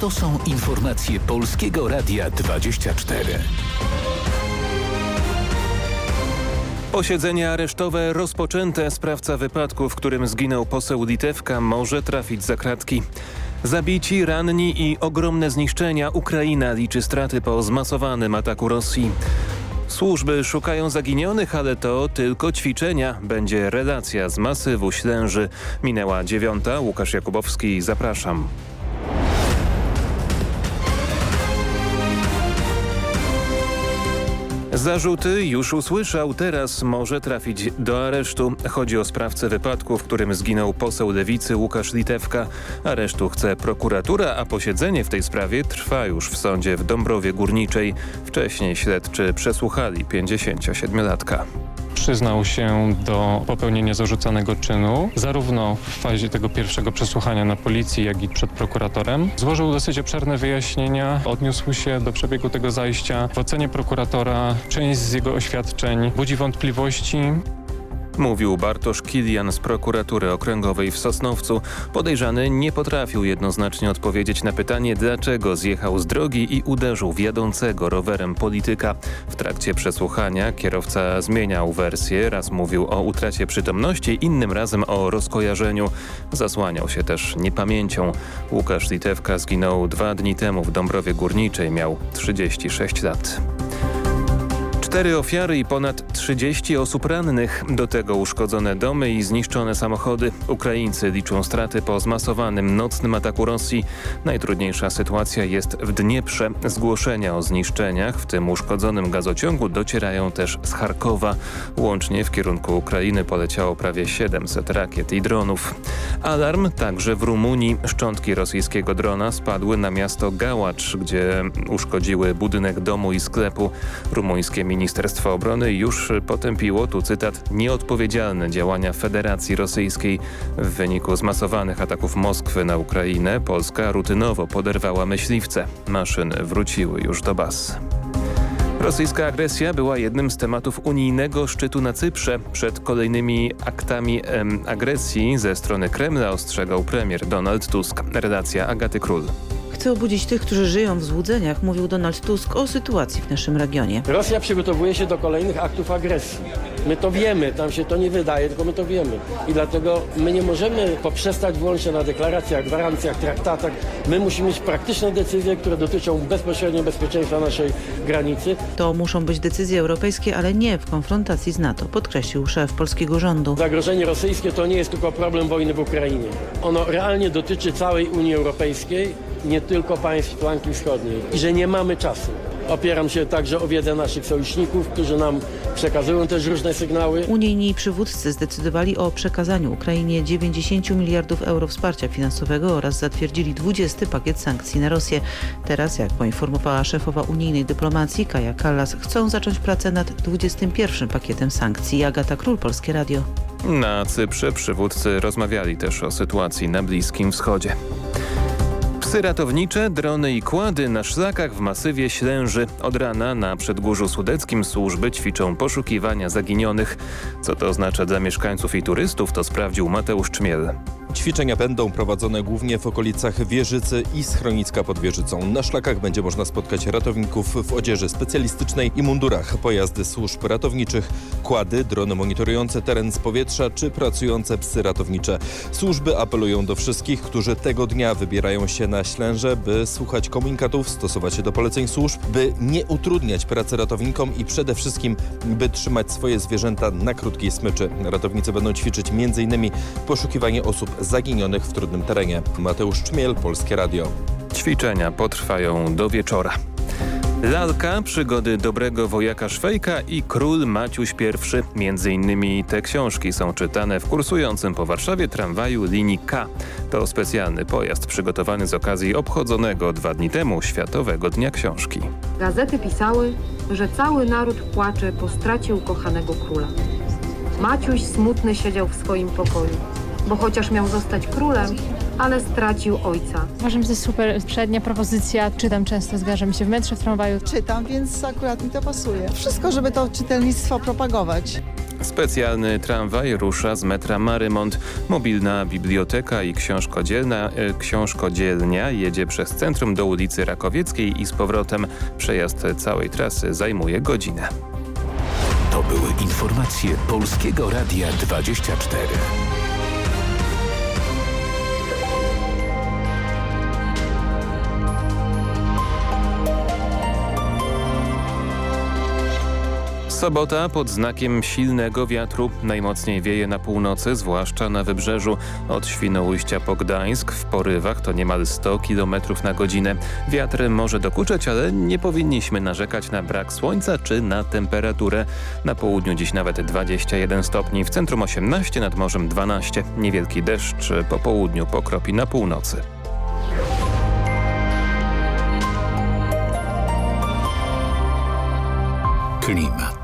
To są informacje Polskiego Radia 24. Posiedzenie aresztowe rozpoczęte. Sprawca wypadku, w którym zginął poseł Litewka może trafić za kratki. Zabici, ranni i ogromne zniszczenia. Ukraina liczy straty po zmasowanym ataku Rosji. Służby szukają zaginionych, ale to tylko ćwiczenia. Będzie relacja z masywu Ślęży. Minęła dziewiąta. Łukasz Jakubowski, zapraszam. Zarzuty już usłyszał, teraz może trafić do aresztu. Chodzi o sprawcę wypadku, w którym zginął poseł lewicy Łukasz Litewka. Aresztu chce prokuratura, a posiedzenie w tej sprawie trwa już w sądzie w Dąbrowie Górniczej. Wcześniej śledczy przesłuchali 57-latka przyznał się do popełnienia zarzucanego czynu, zarówno w fazie tego pierwszego przesłuchania na policji, jak i przed prokuratorem. Złożył dosyć obszerne wyjaśnienia, odniósł się do przebiegu tego zajścia. W ocenie prokuratora część z jego oświadczeń budzi wątpliwości. Mówił Bartosz Kilian z prokuratury okręgowej w Sosnowcu. Podejrzany nie potrafił jednoznacznie odpowiedzieć na pytanie, dlaczego zjechał z drogi i uderzył w jadącego rowerem polityka. W trakcie przesłuchania kierowca zmieniał wersję. Raz mówił o utracie przytomności, innym razem o rozkojarzeniu. Zasłaniał się też niepamięcią. Łukasz Litewka zginął dwa dni temu w Dąbrowie Górniczej. Miał 36 lat. Cztery ofiary i ponad 30 osób rannych. Do tego uszkodzone domy i zniszczone samochody. Ukraińcy liczą straty po zmasowanym nocnym ataku Rosji. Najtrudniejsza sytuacja jest w Dnieprze. Zgłoszenia o zniszczeniach, w tym uszkodzonym gazociągu, docierają też z Charkowa. Łącznie w kierunku Ukrainy poleciało prawie 700 rakiet i dronów. Alarm także w Rumunii. Szczątki rosyjskiego drona spadły na miasto Gałacz, gdzie uszkodziły budynek domu i sklepu. Rumuńskie Obrony już potępiło, tu cytat, nieodpowiedzialne działania Federacji Rosyjskiej. W wyniku zmasowanych ataków Moskwy na Ukrainę Polska rutynowo poderwała myśliwce. Maszyny wróciły już do baz. Rosyjska agresja była jednym z tematów unijnego szczytu na Cyprze. Przed kolejnymi aktami em, agresji ze strony Kremla ostrzegał premier Donald Tusk. Redakcja Agaty Król. Chcę obudzić tych, którzy żyją w złudzeniach, mówił Donald Tusk o sytuacji w naszym regionie. Rosja przygotowuje się do kolejnych aktów agresji. My to wiemy, tam się to nie wydaje, tylko my to wiemy. I dlatego my nie możemy poprzestać wyłącznie na deklaracjach, gwarancjach, traktatach. My musimy mieć praktyczne decyzje, które dotyczą bezpośrednio bezpieczeństwa naszej granicy. To muszą być decyzje europejskie, ale nie w konfrontacji z NATO, podkreślił szef polskiego rządu. Zagrożenie rosyjskie to nie jest tylko problem wojny w Ukrainie. Ono realnie dotyczy całej Unii Europejskiej, nie tylko państw flanki wschodniej. I że nie mamy czasu. Opieram się także o wiedzę naszych sojuszników, którzy nam przekazują też różne sygnały. Unijni przywódcy zdecydowali o przekazaniu Ukrainie 90 miliardów euro wsparcia finansowego oraz zatwierdzili 20 pakiet sankcji na Rosję. Teraz, jak poinformowała szefowa unijnej dyplomacji Kaja Kallas, chcą zacząć pracę nad 21 pakietem sankcji. Agata Król, Polskie Radio. Na Cyprze przywódcy rozmawiali też o sytuacji na Bliskim Wschodzie. Psy ratownicze, drony i kłady na szlakach w masywie Ślęży. Od rana na Przedgórzu Sudeckim służby ćwiczą poszukiwania zaginionych. Co to oznacza dla mieszkańców i turystów, to sprawdził Mateusz Czmiel. Ćwiczenia będą prowadzone głównie w okolicach Wieżycy i Schroniska pod Wieżycą. Na szlakach będzie można spotkać ratowników w odzieży specjalistycznej i mundurach, pojazdy służb ratowniczych, kłady, drony monitorujące teren z powietrza czy pracujące psy ratownicze. Służby apelują do wszystkich, którzy tego dnia wybierają się na Ślęże, by słuchać komunikatów, stosować się do poleceń służb, by nie utrudniać pracy ratownikom i przede wszystkim, by trzymać swoje zwierzęta na krótkiej smyczy. Ratownicy będą ćwiczyć m.in. poszukiwanie osób zaginionych w trudnym terenie. Mateusz Czmiel, Polskie Radio. Ćwiczenia potrwają do wieczora. Lalka, przygody dobrego wojaka Szwejka i król Maciuś I. Między innymi te książki są czytane w kursującym po Warszawie tramwaju linii K. To specjalny pojazd przygotowany z okazji obchodzonego dwa dni temu Światowego Dnia Książki. Gazety pisały, że cały naród płacze po stracie ukochanego króla. Maciuś smutny siedział w swoim pokoju, bo chociaż miał zostać królem, ale stracił ojca. Uważam, że to jest super przednia propozycja. Czytam często, zgarzam się w metrze, w tramwaju. Czytam, więc akurat mi to pasuje. Wszystko, żeby to czytelnictwo propagować. Specjalny tramwaj rusza z metra Marymont. Mobilna biblioteka i książkodzielna, e, książkodzielnia jedzie przez centrum do ulicy Rakowieckiej i z powrotem. Przejazd całej trasy zajmuje godzinę. To były informacje Polskiego Radia 24. Sobota pod znakiem silnego wiatru. Najmocniej wieje na północy, zwłaszcza na wybrzeżu. Od Świnoujścia po Gdańsk w porywach to niemal 100 km na godzinę. Wiatr może dokuczać, ale nie powinniśmy narzekać na brak słońca czy na temperaturę. Na południu dziś nawet 21 stopni, w centrum 18, nad morzem 12. Niewielki deszcz po południu pokropi na północy. Klimat.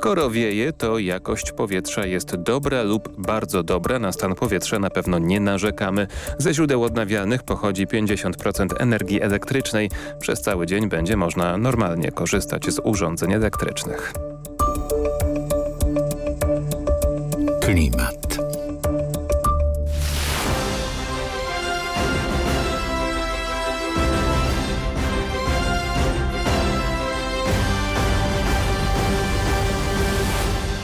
Skoro wieje, to jakość powietrza jest dobra lub bardzo dobra. Na stan powietrza na pewno nie narzekamy. Ze źródeł odnawialnych pochodzi 50% energii elektrycznej. Przez cały dzień będzie można normalnie korzystać z urządzeń elektrycznych. Klimat.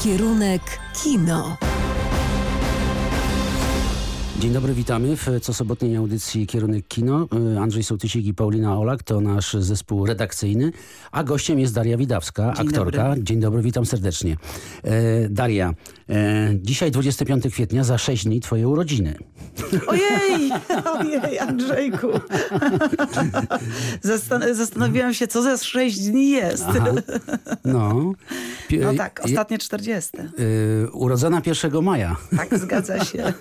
Kierunek kino. Dzień dobry, witamy w co sobotniej audycji Kierunek Kino. Y, Andrzej Sołtysik i Paulina Olak to nasz zespół redakcyjny, a gościem jest Daria Widawska, Dzień aktorka. dobry. Dzień dobry, witam serdecznie. E, Daria, e, dzisiaj 25 kwietnia, za 6 dni twoje urodziny. Ojej, ojej, Andrzejku. Zastan zastanowiłam się, co za sześć dni jest. Aha. No, No tak, ostatnie 40. y, urodzona 1 maja. Tak, zgadza się.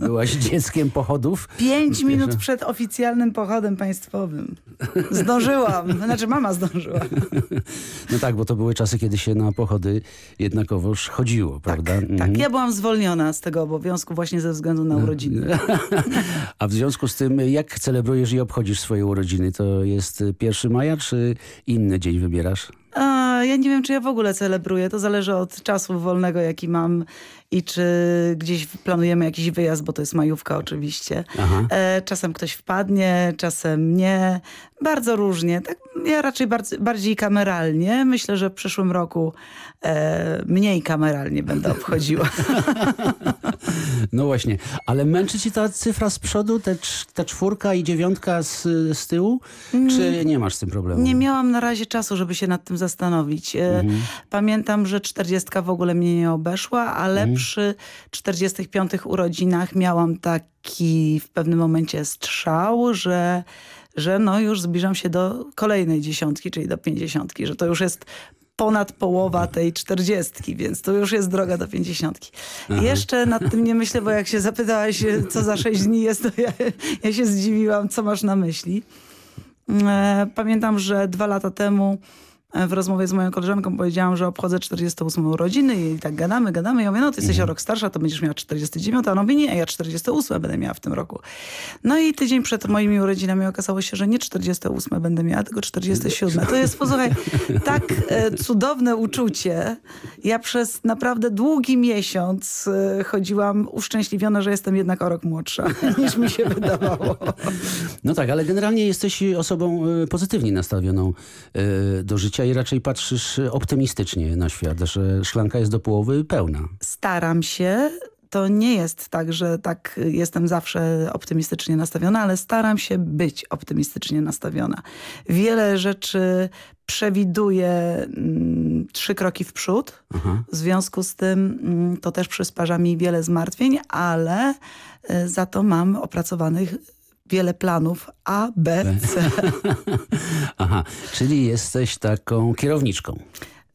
Byłaś dzieckiem pochodów. Pięć minut przed oficjalnym pochodem państwowym. Zdążyłam. Znaczy mama zdążyła. No tak, bo to były czasy, kiedy się na pochody jednakowoż chodziło, prawda? Tak, Mhm. ja byłam zwolniona z tego obowiązku właśnie ze względu na urodziny. A w związku z tym, jak celebrujesz i obchodzisz swoje urodziny? To jest 1 maja, czy inny dzień wybierasz? Ja nie wiem, czy ja w ogóle celebruję. To zależy od czasu wolnego, jaki mam i czy gdzieś planujemy jakiś wyjazd, bo to jest majówka oczywiście. E, czasem ktoś wpadnie, czasem nie. Bardzo różnie. Tak, ja raczej bardziej, bardziej kameralnie. Myślę, że w przyszłym roku e, mniej kameralnie będę obchodziła. No właśnie, ale męczy ci ta cyfra z przodu, te, ta czwórka i dziewiątka z, z tyłu? Czy nie masz z tym problemu? Nie miałam na razie czasu, żeby się nad tym zastanowić. E, Pamiętam, że czterdziestka w ogóle mnie nie obeszła, ale przy 45 urodzinach miałam taki w pewnym momencie strzał, że, że no już zbliżam się do kolejnej dziesiątki, czyli do pięćdziesiątki, że to już jest ponad połowa tej czterdziestki, więc to już jest droga do pięćdziesiątki. Jeszcze nad tym nie myślę, bo jak się zapytałaś, co za sześć dni jest, to ja, ja się zdziwiłam, co masz na myśli. E, Pamiętam, że dwa lata temu w rozmowie z moją koleżanką powiedziałam, że obchodzę 48 urodziny i tak gadamy, gadamy. Ja mówię, no ty jesteś o rok starsza, to będziesz miała 49. A ona mówi, nie, ja 48 będę miała w tym roku. No i tydzień przed moimi urodzinami okazało się, że nie 48 będę miała, tylko 47. To jest, posłuchaj, tak e, cudowne uczucie. Ja przez naprawdę długi miesiąc e, chodziłam uszczęśliwiona, że jestem jednak o rok młodsza, niż mi się wydawało. No tak, ale generalnie jesteś osobą e, pozytywnie nastawioną e, do życia i raczej patrzysz e, optymistycznie na świat, że szklanka jest do połowy pełna. staram się. To nie jest tak, że tak jestem zawsze optymistycznie nastawiona, ale staram się być optymistycznie nastawiona. Wiele rzeczy przewiduję mm, trzy kroki w przód. Aha. W związku z tym mm, to też przysparza mi wiele zmartwień, ale y, za to mam opracowanych wiele planów A, B, C. Aha, czyli jesteś taką kierowniczką.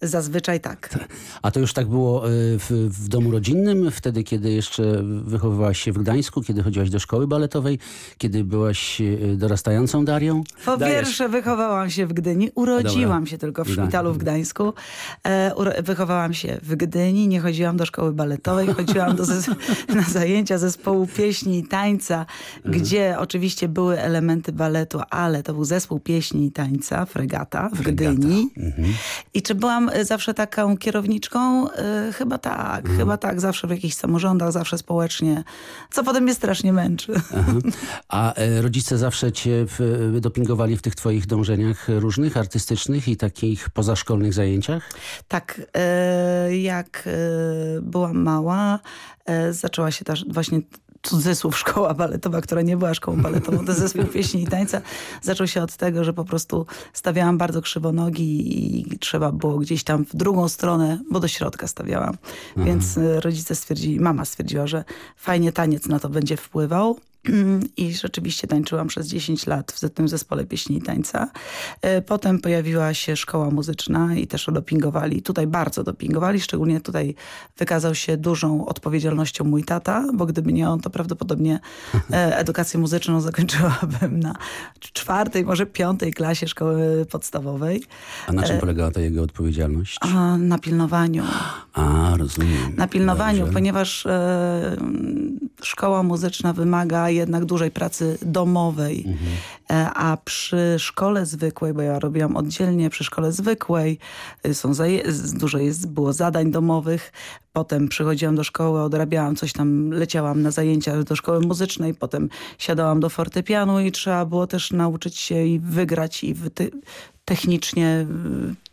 Zazwyczaj tak. A to już tak było e, w, w domu rodzinnym, wtedy kiedy jeszcze wychowywałaś się w Gdańsku, kiedy chodziłaś do szkoły baletowej, kiedy byłaś e, dorastającą Darią? Po Dajesz. pierwsze wychowałam się w Gdyni, urodziłam Dobra. się tylko w szpitalu w Gdańsku. E, wychowałam się w Gdyni, nie chodziłam do szkoły baletowej, chodziłam na zajęcia zespołu pieśni i tańca, Mhm. gdzie oczywiście były elementy baletu, ale to był zespół pieśni i tańca, Fregata w Gdyni. Mhm. I czy byłam zawsze taką kierowniczką? Y, chyba tak, Mhm. chyba tak. Zawsze w jakichś samorządach, zawsze społecznie. Co potem mnie strasznie męczy. Aha. A e, rodzice zawsze cię w, dopingowali w tych twoich dążeniach różnych, artystycznych i takich pozaszkolnych zajęciach? Tak, e, jak e, byłam mała, e, zaczęła się też właśnie cudzysłów szkoła baletowa, która nie była szkołą baletową, to zespół pieśni i tańca, zaczął się od tego, że po prostu stawiałam bardzo krzywo nogi i trzeba było gdzieś tam w drugą stronę, bo do środka stawiałam. Więc e, rodzice stwierdzili, mama stwierdziła, że fajnie taniec na to będzie wpływał. I rzeczywiście tańczyłam przez 10 lat w tym zespole pieśni i tańca. E, Potem pojawiła się szkoła muzyczna i też dopingowali. Tutaj bardzo dopingowali, szczególnie tutaj wykazał się dużą odpowiedzialnością mój tata, bo gdyby nie on, to prawdopodobnie e, edukację muzyczną zakończyłabym na czwartej, może piątej klasie szkoły podstawowej. A na czym E, polegała ta jego odpowiedzialność? A, na pilnowaniu. A, rozumiem. Na pilnowaniu, Dobrze. ponieważ e, szkoła muzyczna wymaga jednak dużej pracy domowej, e, a przy szkole zwykłej, bo ja robiłam oddzielnie przy szkole zwykłej, e, są dużo jest, było zadań domowych, potem przychodziłam do szkoły, odrabiałam coś tam, leciałam na zajęcia do szkoły muzycznej, potem siadałam do fortepianu i trzeba było też nauczyć się i wygrać i technicznie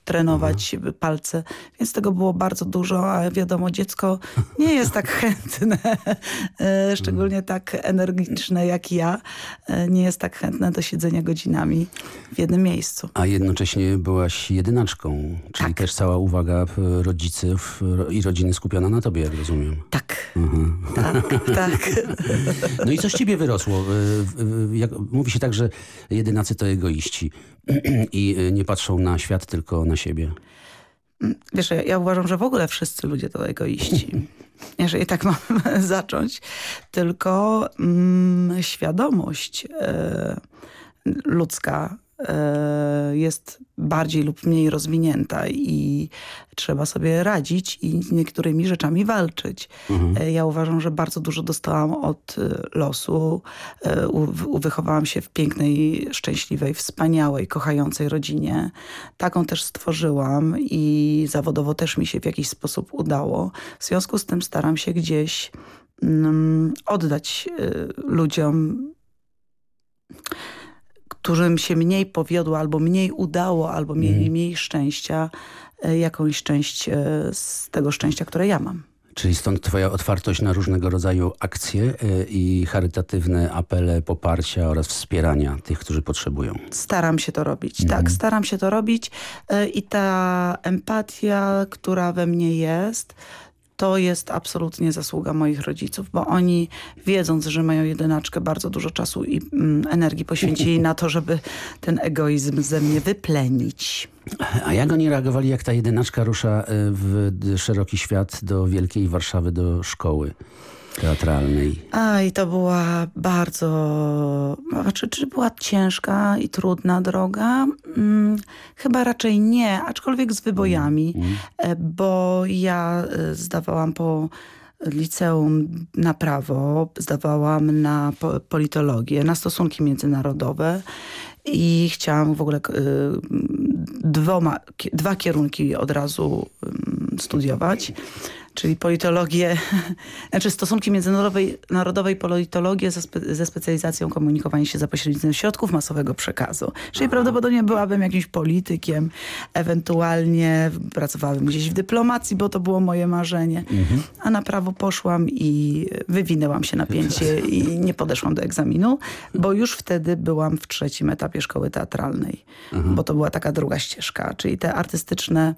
trenować palce, więc tego było bardzo dużo, a wiadomo, dziecko nie jest tak chętne, e, szczególnie tak energiczne jak ja, e, nie jest tak chętne do siedzenia godzinami w jednym miejscu. A jednocześnie byłaś jedynaczką, czyli Tak. też cała uwaga e, rodziców ro- i rodziny skupiona na tobie, jak rozumiem. Tak, Mhm. tak, tak. No i co z ciebie wyrosło? Mówi się tak, że jedynacy to egoiści i e, nie patrzą na świat, tylko na siebie. Wiesz, ja, ja uważam, że w ogóle wszyscy ludzie to egoiści. Jeżeli tak mam zacząć. Tylko mm, świadomość e, ludzka e, jest bardziej lub mniej rozwinięta i trzeba sobie radzić i z niektórymi rzeczami walczyć. E, Ja uważam, że bardzo dużo dostałam od e, losu. E, Wychowałam się w pięknej, szczęśliwej, wspaniałej, kochającej rodzinie. Taką też stworzyłam i zawodowo też mi się w jakiś sposób udało. W związku z tym staram się gdzieś mm, oddać ludziom którym się mniej powiodło, albo mniej udało, albo mieli Mhm. mniej szczęścia, e, jakąś część e, z tego szczęścia, które ja mam. Czyli stąd twoja otwartość na różnego rodzaju akcje e, i charytatywne apele poparcia oraz wspierania tych, którzy potrzebują. Staram się to robić, Mhm. tak, staram się to robić i ta empatia, która we mnie jest, to jest absolutnie zasługa moich rodziców, bo oni wiedząc, że mają jedynaczkę, bardzo dużo czasu i mm, energii poświęcili na to, żeby ten egoizm ze mnie wyplenić. A jak oni reagowali, jak ta jedynaczka rusza e, w szeroki świat do Wielkiej Warszawy, do szkoły teatralnej? A i to była bardzo, znaczy, czy była ciężka i trudna droga? Mm, chyba raczej nie, aczkolwiek z wybojami, e, bo ja e, zdawałam po liceum na prawo, zdawałam na po- politologię, na stosunki międzynarodowe i chciałam w ogóle e, dwoma, dwa kierunki od razu mm, studiować czyli politologię, znaczy stosunki międzynarodowe narodowe i politologię ze, spe, ze specjalizacją komunikowania się za pośrednictwem środków masowego przekazu. Czyli prawdopodobnie byłabym jakimś politykiem, ewentualnie pracowałabym gdzieś w dyplomacji, bo to było moje marzenie. A na prawo poszłam i wywinęłam się napięcie i nie podeszłam do egzaminu, bo już wtedy byłam w trzecim etapie szkoły teatralnej, bo to była taka druga ścieżka, czyli te artystyczne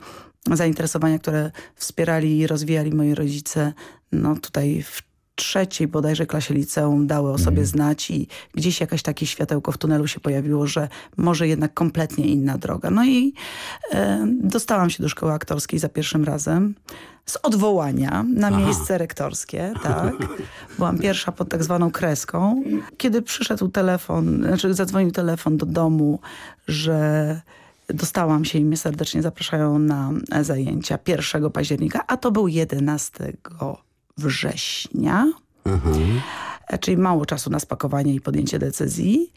zainteresowania, które wspierali i rozwijali moi rodzice, no tutaj w trzeciej bodajże klasie liceum dały o sobie znać i gdzieś jakaś takie światełko w tunelu się pojawiło, że może jednak kompletnie inna droga. No i e, dostałam się do szkoły aktorskiej za pierwszym razem z odwołania na Aha. miejsce rektorskie, tak. Byłam pierwsza pod tak zwaną kreską. Kiedy przyszedł telefon, znaczy zadzwonił telefon do domu, że dostałam się i mnie serdecznie zapraszają na zajęcia 1 października, a to był 11 września, e, czyli mało czasu na spakowanie i podjęcie decyzji.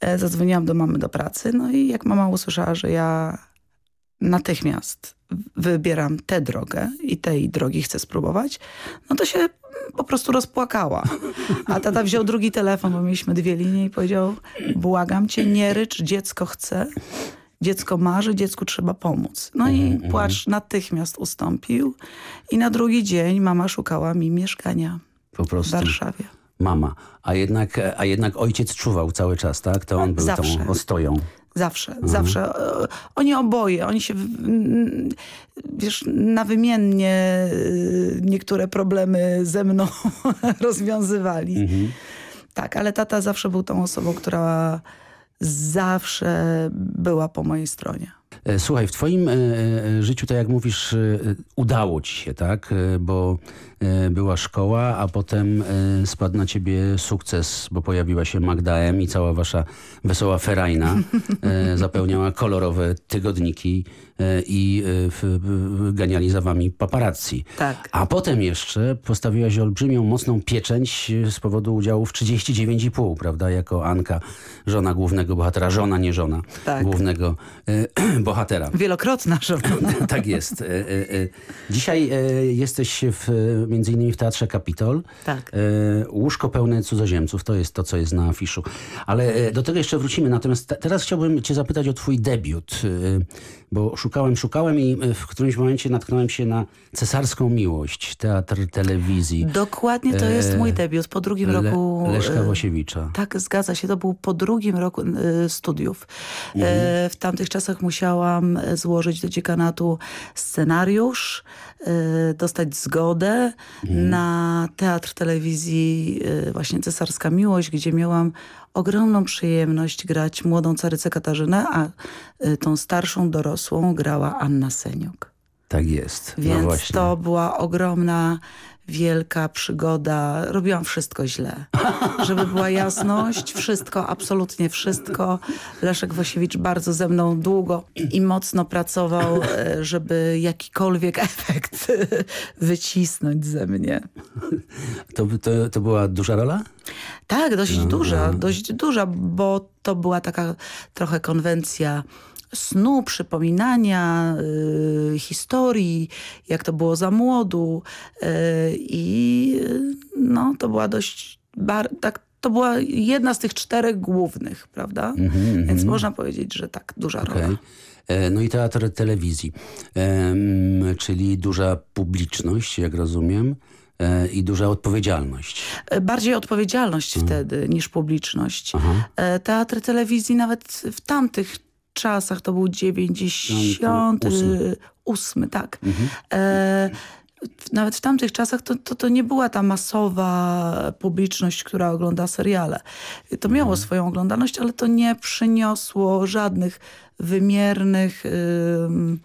E, Zadzwoniłam do mamy do pracy, no i jak mama usłyszała, że ja natychmiast wybieram tę drogę i tej drogi chcę spróbować, no to się po prostu rozpłakała. A tata wziął drugi telefon, bo mieliśmy dwie linie i powiedział błagam cię, nie rycz, dziecko chce. Dziecko marzy, dziecku trzeba pomóc. No i Mhm, płacz natychmiast ustąpił i na drugi dzień mama szukała mi mieszkania Po w prostu. Warszawie. Mama. A jednak, a jednak ojciec czuwał cały czas, tak? To on był Zawsze. tą ostoją. Zawsze, zawsze. E, Oni oboje, oni się, w- mm, wiesz, nawymiennie y, niektóre problemy ze mną rozwiązywali. Mhm. Tak, ale tata zawsze był tą osobą, która zawsze była po mojej stronie. E, Słuchaj, w twoim e, e, życiu, tak jak mówisz, udało ci się, tak? Bo była szkoła, a potem spadł na ciebie sukces, bo pojawiła się Magda M i cała wasza wesoła ferajna zapełniała kolorowe tygodniki i ganiali za wami paparazzi. Tak. A potem jeszcze postawiłaś olbrzymią, mocną pieczęć z powodu udziału w 39,5, prawda? Jako Anka, żona głównego bohatera, żona, nie żona Tak. głównego bohatera. Wielokrotna żona. tak jest. E, e, e. Dzisiaj jesteś w, między innymi w Teatrze Kapitol. Tak. Łóżko pełne cudzoziemców, to jest to, co jest na afiszu. Ale do tego jeszcze wrócimy. Natomiast te, teraz chciałbym cię zapytać o twój debiut. Bo szukałem, szukałem i w którymś momencie natknąłem się na Cesarską Miłość, teatr telewizji. Dokładnie to jest mój debiut po drugim Le- roku. Leszka Wosiewicza. Tak, zgadza się. To był po drugim roku studiów. Mhm. W tamtych czasach musiałam e, złożyć do dziekanatu scenariusz, e, dostać zgodę Mhm. na teatr telewizji e, właśnie Cesarska Miłość, gdzie miałam ogromną przyjemność grać młodą carycę Katarzynę, a tą starszą dorosłą grała Anna Seniuk. Tak jest. no Więc właśnie. to była ogromna, wielka przygoda. Robiłam wszystko źle. Żeby była jasność, wszystko, absolutnie wszystko. Leszek Wosiewicz bardzo ze mną długo i mocno pracował, e, żeby jakikolwiek efekt wycisnąć ze mnie. To, to, to była duża rola? Tak, dość No, duża, no. dość duża, bo to była taka trochę konwencja snu, przypominania y, historii, jak to było za młodu y, i y, no, to była dość, bar, tak, to była jedna z tych czterech głównych, prawda? Mhm, Więc można powiedzieć, że tak, duża Okej. rola. E, No i teatr telewizji, czyli duża publiczność, jak rozumiem, e, i duża odpowiedzialność. E, Bardziej odpowiedzialność wtedy niż publiczność. Aha. Teatr telewizji nawet w tamtych czasach, to był 98, tak. E, w- nawet w tamtych czasach to, to, to nie była ta masowa publiczność, która ogląda seriale. To miało swoją oglądalność, ale to nie przyniosło żadnych wymiernych ym,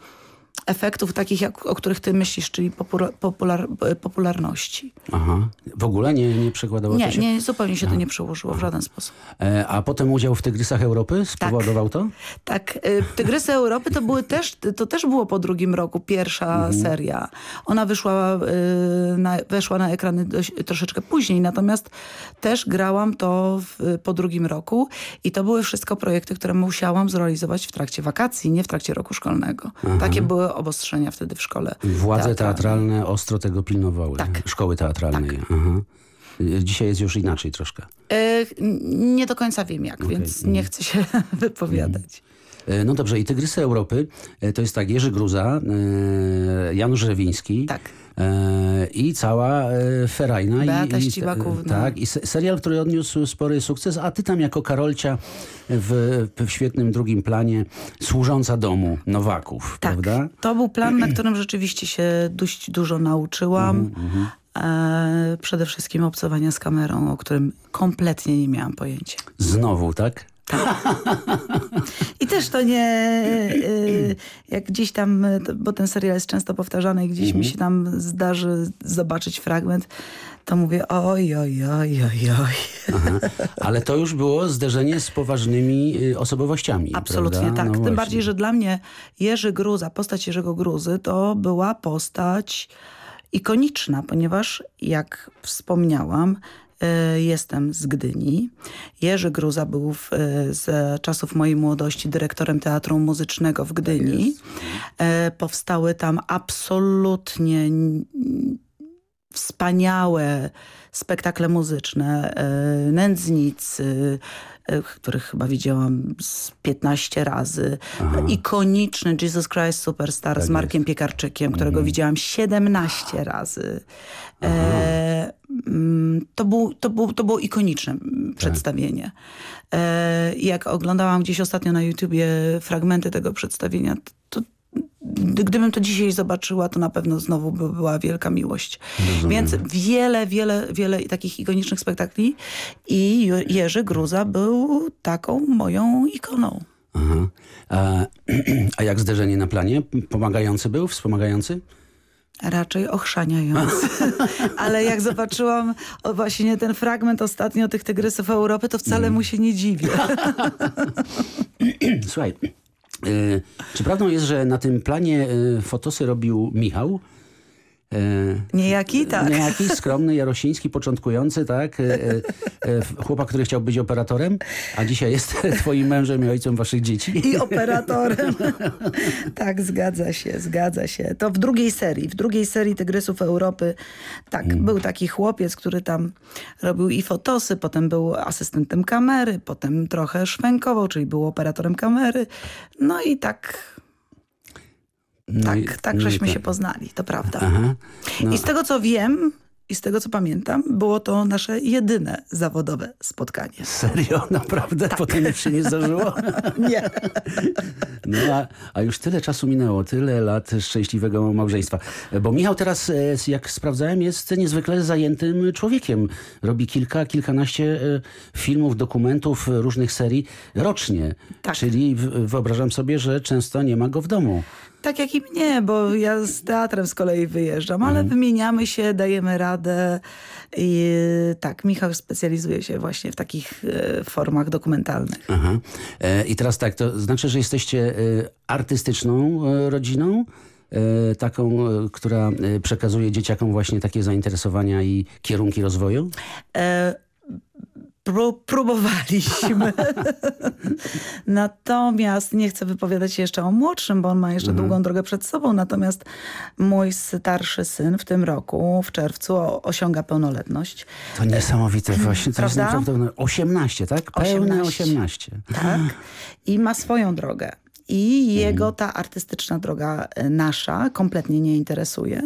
efektów takich, jak, o których ty myślisz, czyli popular, popular, popularności. Aha. W ogóle nie, nie przekładało Nie, się? nie, zupełnie się to nie przełożyło w żaden sposób. E, A potem udział w Tygrysach Europy spowodował to? Tak, y, Tygrysy Europy to były też, to też było po drugim roku pierwsza seria. Ona wyszła, y, na, weszła na ekrany dość, troszeczkę później, natomiast też grałam to w, po drugim roku i to były wszystko projekty, które musiałam zrealizować w trakcie wakacji, nie w trakcie roku szkolnego. Takie były obostrzenia wtedy w szkole. Władze teatralne ostro tego pilnowały. Tak. Szkoły teatralnej. Aha. E, Dzisiaj jest już inaczej troszkę. Y, nie do końca wiem jak, więc nie chcę się wypowiadać. E, No dobrze, i Tygrysy Europy to jest tak Jerzy Gruza, Janusz Rewiński Tak. E, i cała e, Ferajna. Beata i, i, Ścibakówna. Tak, i se- serial, który odniósł spory sukces, a ty tam jako Karolcia w, w świetnym drugim planie służąca domu Nowaków, Tak, prawda? to był plan, na którym rzeczywiście się dość dużo nauczyłam. Mhm, E, przede wszystkim obcowania z kamerą, o którym kompletnie nie miałam pojęcia. Znowu, tak? I też to nie, y, jak gdzieś tam, bo ten serial jest często powtarzany i gdzieś mi się tam zdarzy zobaczyć fragment, to mówię oj, oj, oj, oj, oj. Aha. Ale to już było zderzenie z poważnymi y, osobowościami, Absolutnie prawda? tak. No Tym właśnie. bardziej, że dla mnie Jerzy Gruza, postać Jerzego Gruzy, to była postać ikoniczna, ponieważ jak wspomniałam, jestem z Gdyni. Jerzy Gruza był w, e, z czasów mojej młodości dyrektorem Teatru Muzycznego w Gdyni. E, powstały tam absolutnie wspaniałe spektakle muzyczne, Nędznicy, których chyba widziałam z 15 razy. Aha. Ikoniczny Jesus Christ Superstar tak z Markiem jest. Piekarczykiem, którego mhm. widziałam 17 razy. E, mm, to, był, to, był, to było ikoniczne tak. przedstawienie. E, jak oglądałam gdzieś ostatnio na YouTubie fragmenty tego przedstawienia, to, gdybym to dzisiaj zobaczyła, to na pewno znowu by była wielka miłość. Rozumiem. Więc wiele, wiele, wiele takich ikonicznych spektakli i Jerzy Gruza był taką moją ikoną. Aha. A, a jak zderzenie na planie? Pomagający był? Wspomagający? Raczej ochrzaniający. Ale jak zobaczyłam właśnie ten fragment ostatnio tych Tygrysów Europy, to wcale mm. mu się nie dziwię. Słuchaj, czy prawdą jest, że na tym planie e, fotosy robił Michał? E, niejaki, tak. Niejaki, skromny, jarosiński, początkujący, tak? Chłopak, który chciał być operatorem, a dzisiaj jest twoim mężem i ojcem waszych dzieci. I operatorem. tak, zgadza się, zgadza się. To w drugiej serii, w drugiej serii Tygrysów Europy, tak, hmm. był taki chłopiec, który tam robił i fotosy, potem był asystentem kamery, potem trochę szwękował, czyli był operatorem kamery. No i tak no tak, i, tak no żeśmy tak. się poznali, to prawda. Aha, no. I z tego co wiem, i z tego co pamiętam, było to nasze jedyne zawodowe spotkanie. Serio? Naprawdę? Tak. Potem nic się nie zdarzyło? nie. No a, a, już tyle czasu minęło, tyle lat szczęśliwego małżeństwa. Bo Michał teraz, e, jak sprawdzałem, jest niezwykle zajętym człowiekiem. Robi kilka, kilkanaście e, filmów, dokumentów, różnych serii rocznie. Tak. Czyli wyobrażam sobie, że często nie ma go w domu. Tak jak i mnie, bo ja z teatrem z kolei wyjeżdżam, ale mhm. wymieniamy się, dajemy radę. I tak, Michał specjalizuje się właśnie w takich e, formach dokumentalnych. Aha. E, I teraz tak, to znaczy, że jesteście e, artystyczną rodziną? taką, która przekazuje dzieciakom właśnie takie zainteresowania i kierunki rozwoju? E próbowaliśmy. natomiast nie chcę wypowiadać się jeszcze o młodszym, bo on ma jeszcze mhm. długą drogę przed sobą. Natomiast mój starszy syn w tym roku, w czerwcu, osiąga pełnoletność. To niesamowite właśnie. To Prawda? jest naprawdę 18, tak? Pełne 18. 18. Tak. I ma swoją drogę. I jego ta artystyczna droga e, nasza kompletnie nie interesuje.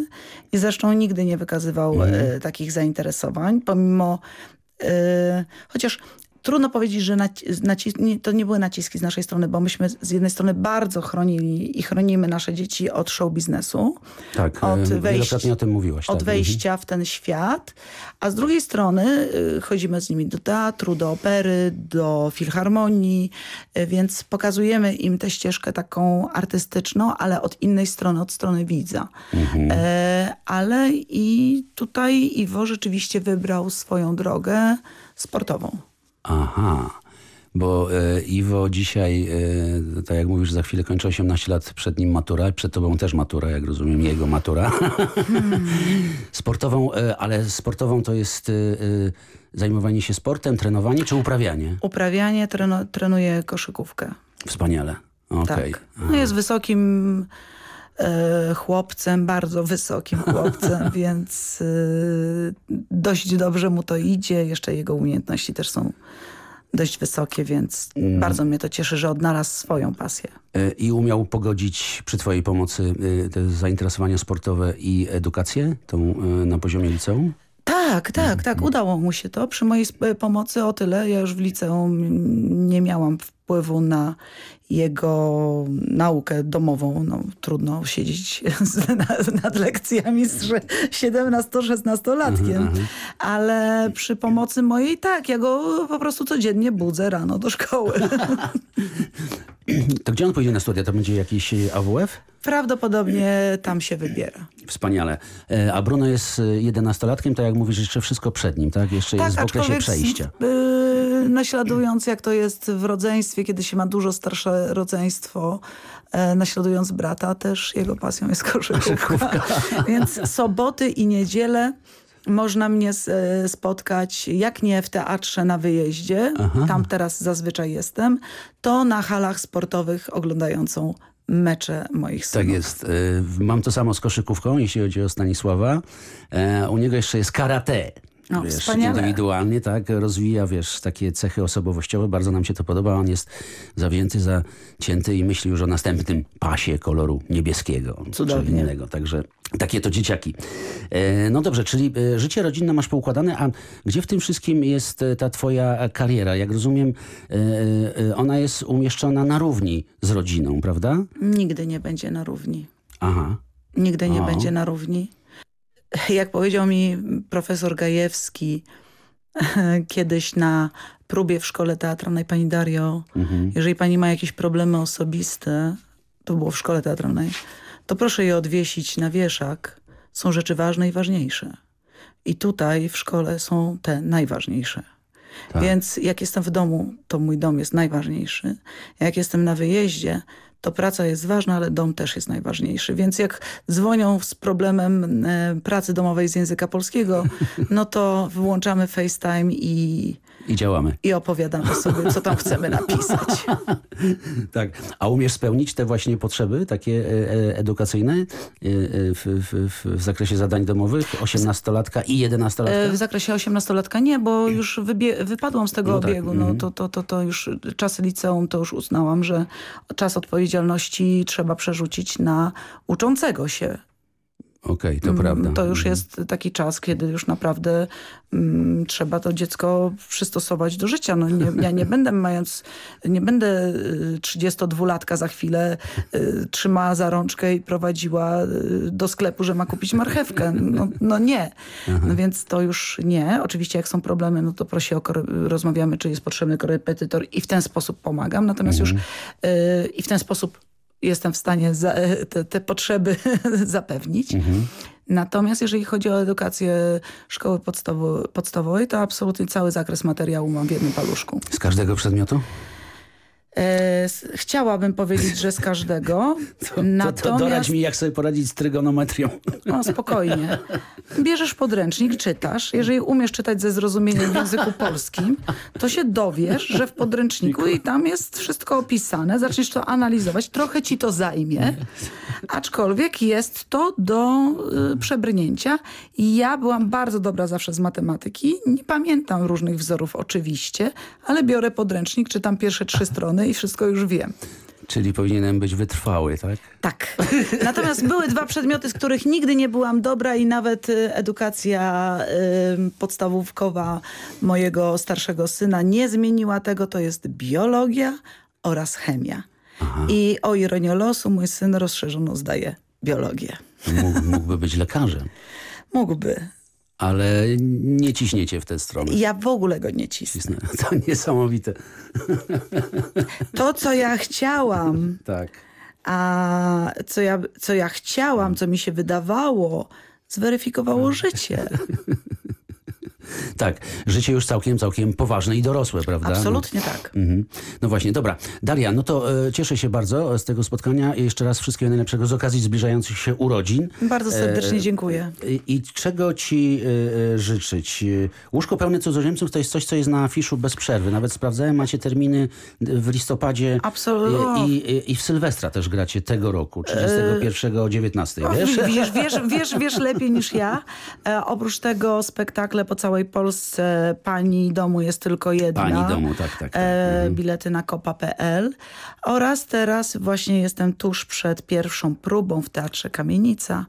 I zresztą nigdy nie wykazywał mm. takich zainteresowań, pomimo chociaż trudno powiedzieć, że to nie były naciski z naszej strony, bo myśmy z jednej strony bardzo chronili i chronimy nasze dzieci od show biznesu. Tak, od wielokrotnie o tym mówiłaś. Od tak. wejścia mhm. w ten świat, a z drugiej strony y, chodzimy z nimi do teatru, do opery, do filharmonii, y, więc pokazujemy im tę ścieżkę taką artystyczną, ale od innej strony, od strony widza. Mhm. E, ale i tutaj Iwo rzeczywiście wybrał swoją drogę sportową. Aha, bo e, Iwo dzisiaj, e, tak jak mówisz, za chwilę kończy 18 lat, przed nim matura, przed tobą też matura, jak rozumiem, jego matura. Hmm. sportową, e, ale sportową to jest e, e, zajmowanie się sportem, trenowanie czy uprawianie? Uprawianie, treno, trenuje koszykówkę. Wspaniale. Okay. Tak. No jest wysokim chłopcem, bardzo wysokim chłopcem, więc e, dość dobrze mu to idzie. Jeszcze jego umiejętności też są dość wysokie, więc mm. bardzo mnie to cieszy, że odnalazł swoją pasję. E, I umiał pogodzić przy twojej pomocy e, te zainteresowania sportowe i edukację tą e, na poziomie liceum? Tak, tak, tak. Udało mu się to. Przy mojej pomocy o tyle. Ja już w liceum nie miałam wpływu na jego naukę domową. No, trudno siedzieć nad lekcjami z 17-16-latkiem. Ale przy pomocy mojej tak, ja go po prostu codziennie budzę rano do szkoły. To gdzie on pójdzie na studia? To będzie jakiś AWF? Prawdopodobnie tam się wybiera. Wspaniale. E, a Bruno jest e, jedenastolatkiem, tak jak mówisz, jeszcze wszystko przed nim, tak? Jeszcze tak, jest w okresie przejścia. Yy, naśladując jak to jest w rodzeństwie, kiedy się ma dużo starsze rodzeństwo, e, naśladując brata, też jego pasją jest koszykówka. Więc soboty i niedziele można mnie e, spotkać, jak nie w teatrze na wyjeździe, Aha. tam teraz zazwyczaj jestem, to na halach sportowych oglądającą mecze moich synów. Tak jest. E, mam to samo z koszykówką, jeśli chodzi o Stanisława. U niego jeszcze jest karate. No, wiesz, wspaniale. indywidualnie, tak, rozwija, wiesz, takie cechy osobowościowe. Bardzo nam się to podoba. On jest zawięty, zacięty i myśli już o następnym pasie koloru niebieskiego. Cudownie. innego. Także takie to dzieciaki. E, no dobrze, czyli e, życie rodzinne masz poukładane, a gdzie w tym wszystkim jest e, ta twoja kariera? Jak rozumiem, ona jest umieszczona na równi z rodziną, prawda? Nigdy nie będzie na równi. Aha. Nigdy nie o. będzie na równi jak powiedział mi profesor Gajewski kiedyś na próbie w szkole teatralnej, pani Dario, mhm. jeżeli pani ma jakieś problemy osobiste, to było w szkole teatralnej, to proszę je odwiesić na wieszak. Są rzeczy ważne i ważniejsze. I tutaj w szkole są te najważniejsze. Tak. Więc jak jestem w domu, to mój dom jest najważniejszy. Jak jestem na wyjeździe, to praca jest ważna, ale dom też jest najważniejszy. Więc jak dzwonią z problemem e, pracy domowej z języka polskiego, no to wyłączamy FaceTime i... I działamy. I opowiadamy sobie, co tam chcemy napisać. tak. A umiesz spełnić te właśnie potrzeby takie e, e, edukacyjne w, w, w zakresie zadań domowych? 18-latka i 11-latka? W zakresie 18-latka nie, bo już wypadłam z tego no tak. obiegu. Tak. No, to, to, to, to już czasy liceum to już uznałam, że czas odpowiedzialności trzeba przerzucić na uczącego się Okej, okay, to mm, prawda. To już mhm. jest taki czas, kiedy już naprawdę mm, trzeba to dziecko przystosować do życia. No nie, ja nie będę mając, nie będę 32-latka y, za chwilę y, trzymała za rączkę i prowadziła y, do sklepu, że ma kupić marchewkę. No, no nie. No więc to już nie. Oczywiście jak są problemy, no to prosi o rozmawiamy, czy jest potrzebny korepetytor i w ten sposób pomagam. Natomiast mhm. już y, i w ten sposób jestem w stanie za, te, te, potrzeby zapewnić. Mhm. Natomiast jeżeli chodzi o edukację szkoły podstawowej, to absolutnie cały zakres materiału mam w jednym paluszku. Z każdego przedmiotu? E, chciałabym powiedzieć, że z każdego. To, Natomiast... to, to doradź mi, jak sobie poradzić z trygonometrią. No spokojnie. Bierzesz podręcznik, czytasz. Jeżeli umiesz czytać ze zrozumieniem w języku polskim, to się dowiesz, że w podręczniku i tam jest wszystko opisane. Zaczniesz to analizować. Trochę ci to zajmie. Aczkolwiek jest to do y, przebrnięcia. I ja byłam bardzo dobra zawsze z matematyki. Nie pamiętam różnych wzorów oczywiście, ale biorę podręcznik, czytam pierwsze trzy strony i wszystko już wiem. Czyli powinienem być wytrwały, tak? Tak. Natomiast były dwa przedmioty, z których nigdy nie byłam dobra i nawet y, edukacja y, podstawówkowa mojego starszego syna nie zmieniła tego. To jest biologia oraz chemia. Aha. I o ironię losu mój syn rozszerzono zdaje biologię. mógłby być lekarzem. Mógłby ale nie ciśniecie w tę stronę. Ja w ogóle go nie cisnę. To niesamowite. To, co ja chciałam, tak. a co ja, co ja chciałam, co mi się wydawało, zweryfikowało życie. Tak, życie już całkiem, całkiem poważne i dorosłe, prawda? Absolutnie no. tak. Mhm. No właśnie, dobra. Daria, no to e, cieszę się bardzo z tego spotkania i jeszcze raz wszystkiego najlepszego z okazji zbliżających się urodzin. Bardzo serdecznie e, dziękuję. I, I, czego ci e, e życzyć? Łóżko pełne cudzoziemców to jest coś, co jest na afiszu bez przerwy. Nawet sprawdzałem, macie terminy w listopadzie Absolutnie. I, i, i w Sylwestra też gracie tego roku, 31 o 19, wiesz? Wiesz, wiesz, wiesz, wiesz lepiej niż ja. E, oprócz tego spektakle po całej Polsce pani domu jest tylko jedna. Pani domu, tak, tak. tak. E, mhm. bilety na kopa.pl oraz teraz właśnie jestem tuż przed pierwszą próbą w Teatrze Kamienica e,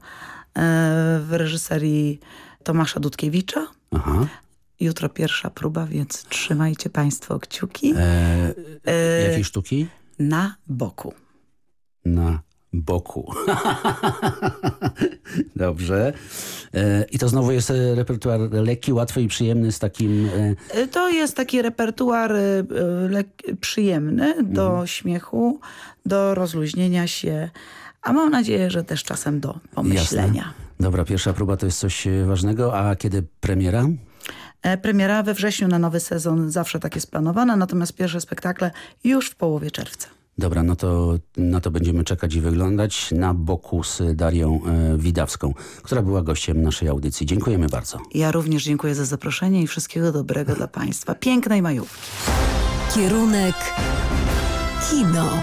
w reżyserii Tomasza Dudkiewicza. Aha. Jutro pierwsza próba, więc trzymajcie państwo kciuki. E, e, jakiej sztuki? Na boku. Na boku. Dobrze. E, I to znowu jest e, repertuar lekki, łatwy i przyjemny z takim... E, to jest taki repertuar przyjemny do mhm. śmiechu, do rozluźnienia się, a mam nadzieję, że też czasem do pomyślenia. Jasne. Dobra, pierwsza próba to jest coś ważnego, a kiedy premiera? Premiera we wrześniu na nowy sezon zawsze tak jest planowana, natomiast pierwsze spektakle już w połowie czerwca. Dobra, no to na to będziemy czekać i wyglądać na boku z Darią e, Widawską, która była gościem naszej audycji. Dziękujemy bardzo. Ja również dziękuję za zaproszenie i wszystkiego dobrego dla Państwa. Pięknej majówki. Kierunek kino.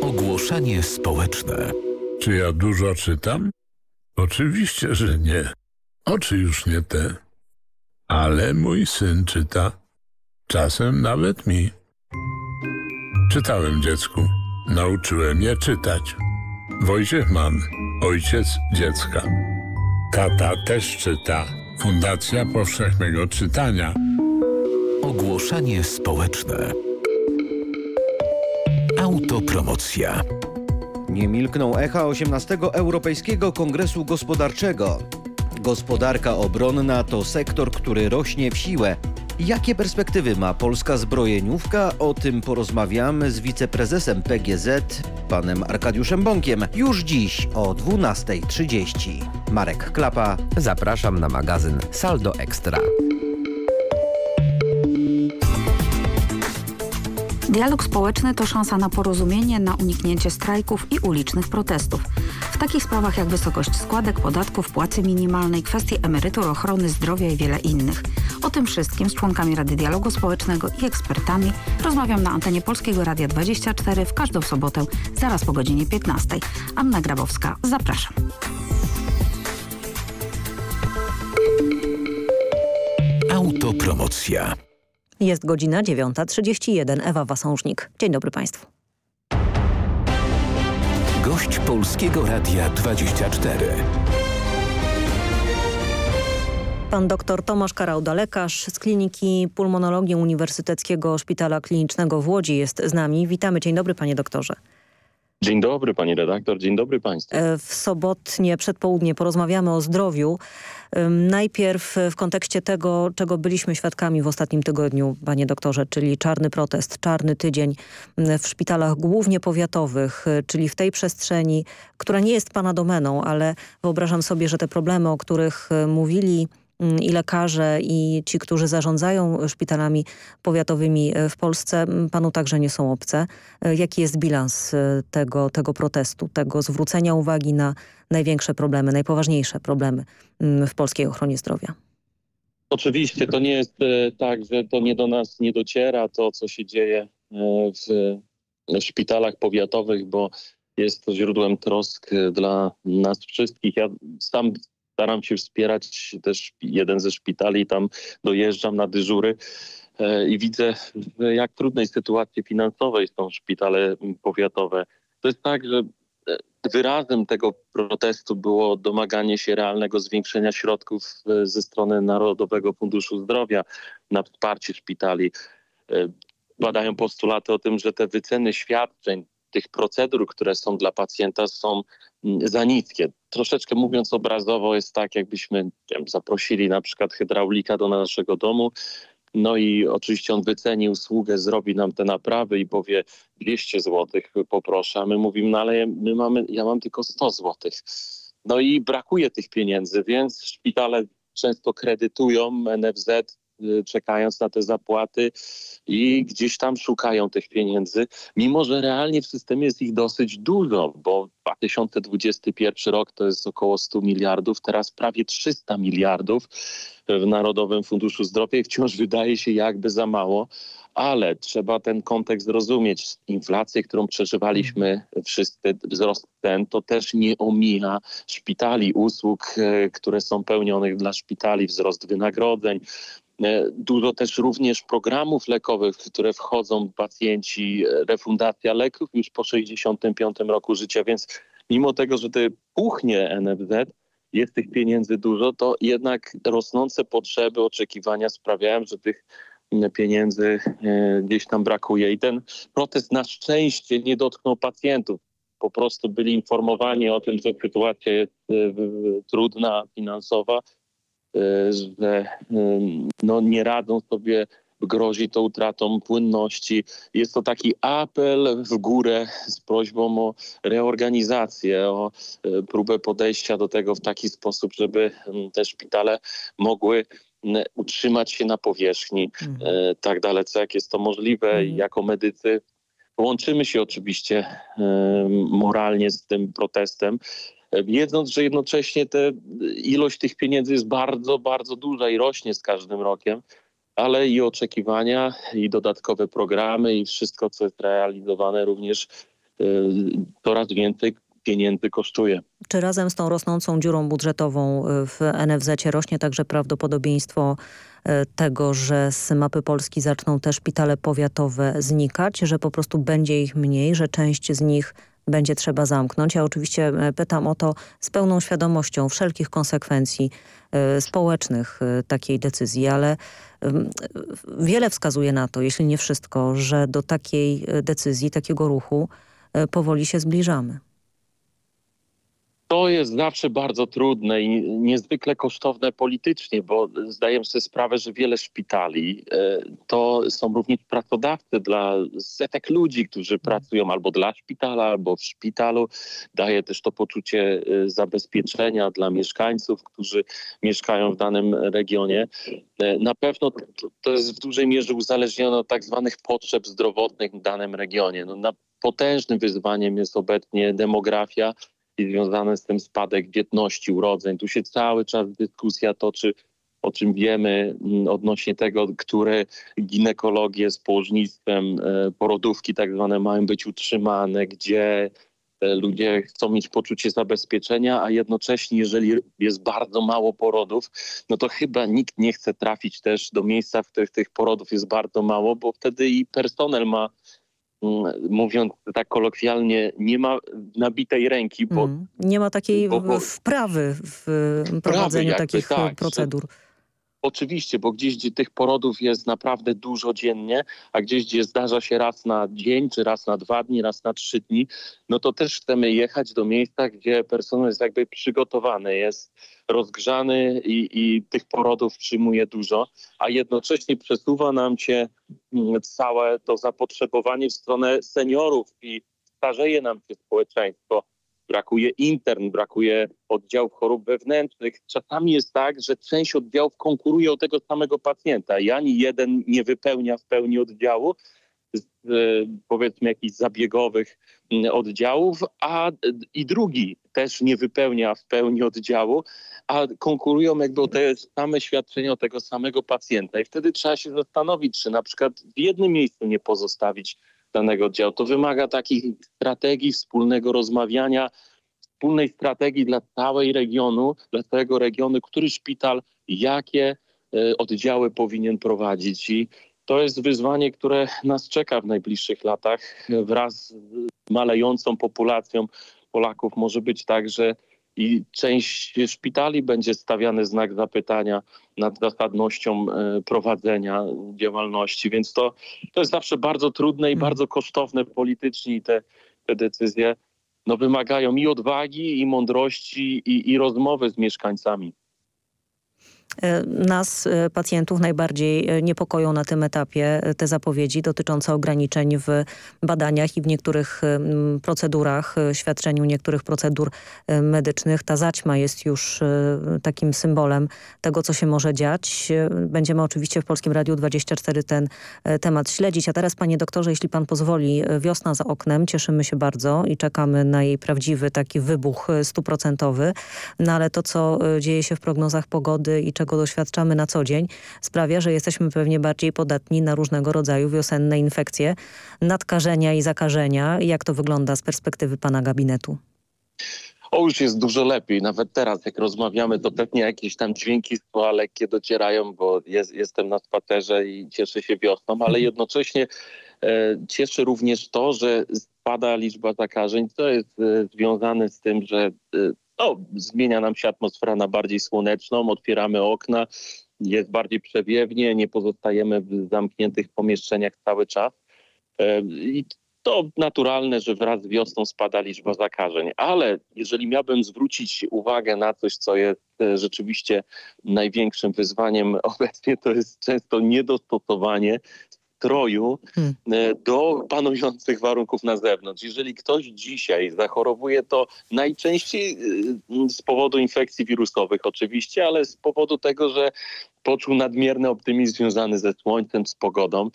Ogłoszenie społeczne. Czy ja dużo czytam? Oczywiście, że nie. Oczy już nie te. Ale mój syn czyta. Czasem nawet mi. Czytałem dziecku. Nauczyłem je czytać. Wojciech Mann, ojciec dziecka. Tata też czyta. Fundacja Powszechnego Czytania. Ogłoszenie społeczne. Autopromocja. Nie milkną echa 18 Europejskiego Kongresu Gospodarczego. Gospodarka obronna to sektor, który rośnie w siłę. Jakie perspektywy ma polska zbrojeniówka? O tym porozmawiamy z wiceprezesem PGZ, panem Arkadiuszem Bąkiem, już dziś o 12.30. Marek Klapa. Zapraszam na magazyn Saldo Extra. Dialog społeczny to szansa na porozumienie, na uniknięcie strajków i ulicznych protestów. W takich sprawach jak wysokość składek, podatków, płacy minimalnej, kwestie emerytur, ochrony zdrowia i wiele innych. O tym wszystkim z członkami Rady Dialogu Społecznego i ekspertami rozmawiam na antenie Polskiego Radia 24 w każdą sobotę, zaraz po godzinie 15. Anna Grabowska, zapraszam. Autopromocja. Jest godzina 9.31. Ewa Wasążnik. Dzień dobry Państwu. Gość Polskiego Radia 24. Pan dr Tomasz Karauda, lekarz z Kliniki Pulmonologii Uniwersyteckiego Szpitala Klinicznego w Łodzi jest z nami. Witamy. Dzień dobry panie doktorze. Dzień dobry pani redaktor, dzień dobry państwu. E, w sobotnie przedpołudnie porozmawiamy o zdrowiu. Najpierw w kontekście tego, czego byliśmy świadkami w ostatnim tygodniu, panie doktorze, czyli czarny protest, czarny tydzień w szpitalach głównie powiatowych, e, czyli w tej przestrzeni, która nie jest pana domeną, ale wyobrażam sobie, że te problemy, o których e, mówili i lekarze i ci, którzy zarządzają szpitalami powiatowymi e, w Polsce mm, panu także nie są obce. E, jaki jest bilans e, tego, tego protestu, tego zwrócenia uwagi na największe problemy, najpoważniejsze problemy mm, w polskiej ochronie zdrowia? Oczywiście to nie jest tak, że to nie do nas nie dociera to, co się dzieje w szpitalach powiatowych, bo jest to źródłem trosk dla nas wszystkich. Ja sam staram się wspierać też jeden ze szpitali, tam dojeżdżam na dyżury e, i widzę, w jak trudnej sytuacji finansowej są szpitale powiatowe. To jest tak, że e, wyrazem tego protestu było domaganie się realnego zwiększenia środków e, ze strony Narodowego Funduszu Zdrowia na wsparcie szpitali. Badają postulaty o tym, że te wyceny świadczeń, tych procedur, które są dla pacjenta są mm, za niskie. Troszeczkę mówiąc obrazowo jest tak, jakbyśmy wiem, zaprosili na przykład hydraulika do naszego domu, no i oczywiście on wyceni usługę, zrobi nam te naprawy i powie 200 zł poproszę, a my mówimy, no ale my mamy, ja mam tylko 100 zł. No i brakuje tych pieniędzy, więc szpitale często kredytują NFZ czekając na te zapłaty i gdzieś tam szukają tych pieniędzy, mimo że realnie w systemie jest ich dosyć dużo, bo 2021 rok to jest około 100 miliardów, teraz prawie 300 miliardów w Narodowym Funduszu Zdrowia i wciąż wydaje się jakby za mało, ale trzeba ten kontekst rozumieć. Inflację, którą przeżywaliśmy wszyscy, wzrost ten, to też nie omija szpitali, usług, e, które są pełnionych dla szpitali, wzrost wynagrodzeń, dużo też również programów lekowych, w które wchodzą pacjenci, e, refundacja leków już po 65 roku życia, więc mimo tego, że to puchnie NFZ, jest tych pieniędzy dużo, to jednak rosnące potrzeby, oczekiwania sprawiają, że tych pieniędzy e, gdzieś tam brakuje. I ten protest na szczęście nie dotknął pacjentów. Po prostu byli informowani o tym, że sytuacja jest trudna, finansowa że no, nie radzą sobie, grozi to utratą płynności. Jest to taki apel w górę z prośbą o reorganizację, o y, próbę podejścia do tego w taki sposób, żeby te szpitale mogły utrzymać się na powierzchni mhm. tak dalece, jak jest to możliwe. Mhm. Jako medycy łączymy się oczywiście moralnie z tym protestem, wiedząc, że jednocześnie te, ilość tych pieniędzy jest bardzo, bardzo duża i rośnie z każdym rokiem, ale i oczekiwania, i dodatkowe programy, i wszystko, co jest realizowane również coraz więcej pieniędzy kosztuje. Czy razem z tą rosnącą dziurą budżetową y, w NFZ rośnie także prawdopodobieństwo y, tego, że z mapy Polski zaczną te szpitale powiatowe znikać, że po prostu będzie ich mniej, że część z nich będzie trzeba zamknąć. Ja oczywiście e, pytam o to z pełną świadomością wszelkich konsekwencji y, społecznych takiej decyzji, ale wiele wskazuje na to, jeśli nie wszystko, że do takiej decyzji, takiego ruchu powoli się zbliżamy. To jest zawsze bardzo trudne i niezwykle kosztowne politycznie, bo zdaję sobie sprawę, że wiele szpitali e, to są również pracodawcy dla setek ludzi, którzy pracują albo dla szpitala, albo w szpitalu. Daje też to poczucie e, zabezpieczenia dla mieszkańców, którzy mieszkają w danym regionie. E, na pewno to jest w dużej mierze uzależnione od tak zwanych potrzeb zdrowotnych w danym regionie. No, na potężnym wyzwaniem jest obecnie demografia, i związany z tym spadek dzietności, urodzeń. Tu się cały czas dyskusja toczy, o czym wiemy mm, odnośnie tego, które ginekologie z położnictwem, e, porodówki tak zwane mają być utrzymane, gdzie e, ludzie chcą mieć poczucie zabezpieczenia, a jednocześnie jeżeli jest bardzo mało porodów, no to chyba nikt nie chce trafić też do miejsca, w których tych porodów jest bardzo mało, bo wtedy i personel ma mówiąc tak kolokwialnie, nie ma nabitej ręki. Bo, mm. Nie ma takiej bo, bo, wprawy w prowadzeniu jakby, takich tak, procedur. Oczywiście, bo gdzieś gdzie tych porodów jest naprawdę dużo dziennie, a gdzieś gdzie zdarza się raz na dzień, czy raz na dwa dni, raz na trzy dni, no to też chcemy jechać do miejsca, gdzie personel jest jakby przygotowany, jest rozgrzany i, i tych porodów przyjmuje dużo, a jednocześnie przesuwa nam się mm, całe to zapotrzebowanie w stronę seniorów i starzeje nam się społeczeństwo brakuje intern, brakuje oddziałów chorób wewnętrznych. Czasami jest tak, że część oddziałów konkuruje o tego samego pacjenta i ani jeden nie wypełnia w pełni oddziału, z, powiedzmy jakichś zabiegowych mm, oddziałów, a i drugi też nie wypełnia w pełni oddziału, a konkurują jakby o te same świadczenia o tego samego pacjenta. I wtedy trzeba się zastanowić, czy na przykład w jednym miejscu nie pozostawić danego oddziału. To wymaga takich strategii wspólnego rozmawiania, wspólnej strategii dla całej regionu, dla całego regionu, który szpital, jakie e, oddziały powinien prowadzić. I to jest wyzwanie, które nas czeka w najbliższych latach. Wraz z malejącą populacją Polaków może być tak, że i część szpitali będzie stawiany znak zapytania nad zasadnością e, prowadzenia działalności, więc to, to jest zawsze bardzo trudne i hmm. bardzo kosztowne politycznie i te, te decyzje no, wymagają i odwagi, i mądrości, i, i rozmowy z mieszkańcami. E, nas, e, pacjentów, najbardziej e, niepokoją na tym etapie te zapowiedzi dotyczące ograniczeń w badaniach i w niektórych procedurach, świadczeniu niektórych procedur medycznych. Ta zaćma jest już takim symbolem tego, co się może dziać. Będziemy oczywiście w Polskim Radiu 24 ten temat śledzić. A teraz, panie doktorze, jeśli pan pozwoli, wiosna za oknem. Cieszymy się bardzo i czekamy na jej prawdziwy taki wybuch stuprocentowy. No ale to, co dzieje się w prognozach pogody i czego doświadczamy na co dzień, sprawia, że jesteśmy pewnie bardziej podatni na różnego rodzaju wiosenne infekcje, nadkażenia i zakażenia. Jak to wygląda z perspektywy pana gabinetu? O, już jest dużo lepiej. Nawet teraz, jak rozmawiamy, to pewnie jakieś tam dźwięki słowa lekkie docierają, bo jest, jestem na spacerze i cieszę się wiosną, ale mhm. jednocześnie e, cieszy również to, że spada liczba zakażeń. To jest e, związane z tym, że e, no, zmienia nam się atmosfera na bardziej słoneczną, otwieramy okna, jest bardziej przewiewnie, nie pozostajemy w zamkniętych pomieszczeniach cały czas. E, I to naturalne, że wraz z wiosną spada liczba zakażeń, ale jeżeli miałbym zwrócić uwagę na coś, co jest e, rzeczywiście największym wyzwaniem obecnie, to jest często niedostosowanie stroju hmm. E, do panujących warunków na zewnątrz. Jeżeli ktoś dzisiaj zachorowuje, to najczęściej e, z powodu infekcji wirusowych oczywiście, ale z powodu tego, że poczuł nadmierny optymizm związany ze słońcem, z pogodą.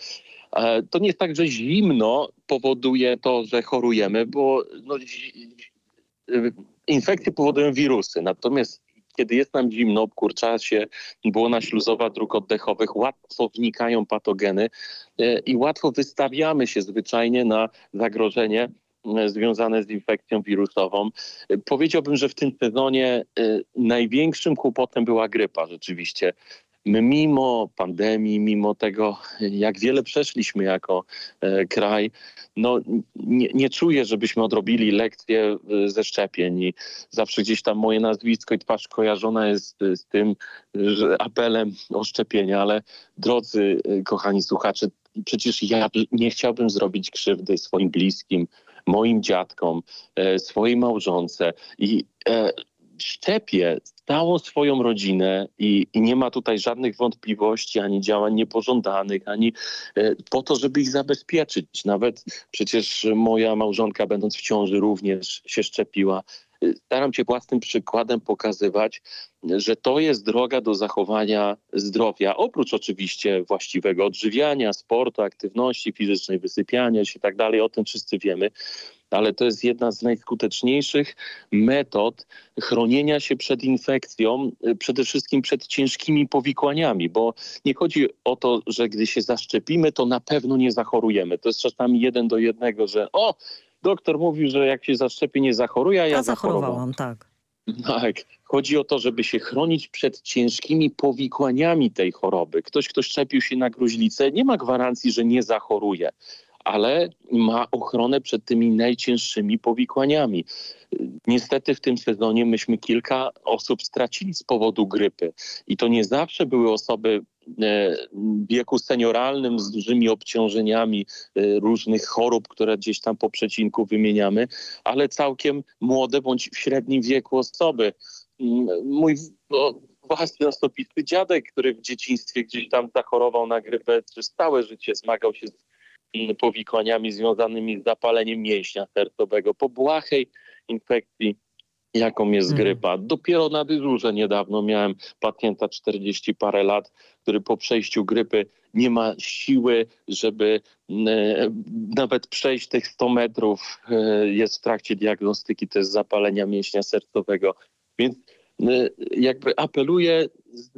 E, to nie jest tak, że zimno powoduje to, że chorujemy, bo no, infekcje powodują wirusy. Natomiast kiedy jest nam zimno, obkurcza się błona śluzowa dróg oddechowych, łatwo wnikają patogeny e, i łatwo wystawiamy się zwyczajnie na zagrożenie e, związane z infekcją wirusową. Powiedziałbym, że w tym sezonie największym kłopotem była grypa rzeczywiście. My mimo pandemii, mimo tego, jak wiele przeszliśmy jako e, kraj, no nie, nie czuję, żebyśmy odrobili lekcje e, ze szczepień. I zawsze gdzieś tam moje nazwisko i twarz kojarzona jest z tym że apelem o szczepienia, ale drodzy e, kochani słuchacze, przecież ja nie chciałbym zrobić krzywdy swoim bliskim, moim dziadkom, swojej małżonce. I szczepię całą swoją rodzinę i, i, nie ma tutaj żadnych wątpliwości, ani działań niepożądanych, ani e, po to, żeby ich zabezpieczyć. Nawet przecież moja małżonka, będąc w ciąży, również się szczepiła. E, staram się własnym przykładem pokazywać, że to jest droga do zachowania zdrowia. Oprócz oczywiście właściwego odżywiania, sportu, aktywności fizycznej, wysypiania się i tak dalej, o tym wszyscy wiemy ale to jest jedna z najskuteczniejszych metod chronienia się przed infekcją, y, przede wszystkim przed ciężkimi powikłaniami, bo nie chodzi o to, że gdy się zaszczepimy, to na pewno nie zachorujemy. To jest czasami jeden do jednego, że o, doktor mówił, że jak się zaszczepi, nie zachoruje, a ja, ja zachorowałam. tak. Tak. Chodzi o to, żeby się chronić przed ciężkimi powikłaniami tej choroby. Ktoś, kto szczepił się na gruźlicę, nie ma gwarancji, że nie zachoruje ale ma ochronę przed tymi najcięższymi powikłaniami. Niestety w tym sezonie myśmy kilka osób stracili z powodu grypy i to nie zawsze były osoby e, wieku senioralnym z dużymi obciążeniami e, różnych chorób, które gdzieś tam po przecinku wymieniamy, ale całkiem młode bądź w średnim wieku osoby. Mm, mój no, własny osobisty dziadek, który w dzieciństwie gdzieś tam zachorował na grypę, przez całe życie zmagał się z powikłaniami związanymi z zapaleniem mięśnia sercowego, po błahej infekcji jaką jest mhm. grypa. Dopiero na dyżurze niedawno miałem pacjenta 40 parę lat, który po przejściu grypy nie ma siły, żeby e, nawet przejść tych 100 metrów. E, jest w trakcie diagnostyki też zapalenia mięśnia sercowego. Więc e, jakby apeluję z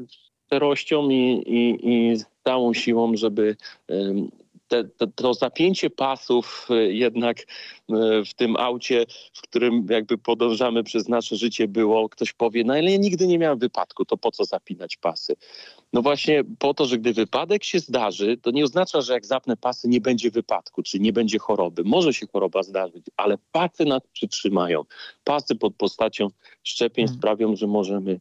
szczerością i, i, i z całą siłą, żeby te, to, to zapięcie pasów y, jednak y, w tym aucie, w którym jakby podążamy przez nasze życie było, ktoś powie, no ale ja nigdy nie miałem wypadku, to po co zapinać pasy? No właśnie po to, że gdy wypadek się zdarzy, to nie oznacza, że jak zapnę pasy nie będzie wypadku, czy nie będzie choroby. Może się choroba zdarzyć, ale pasy nas przytrzymają. Pasy pod postacią szczepień hmm. sprawią, że możemy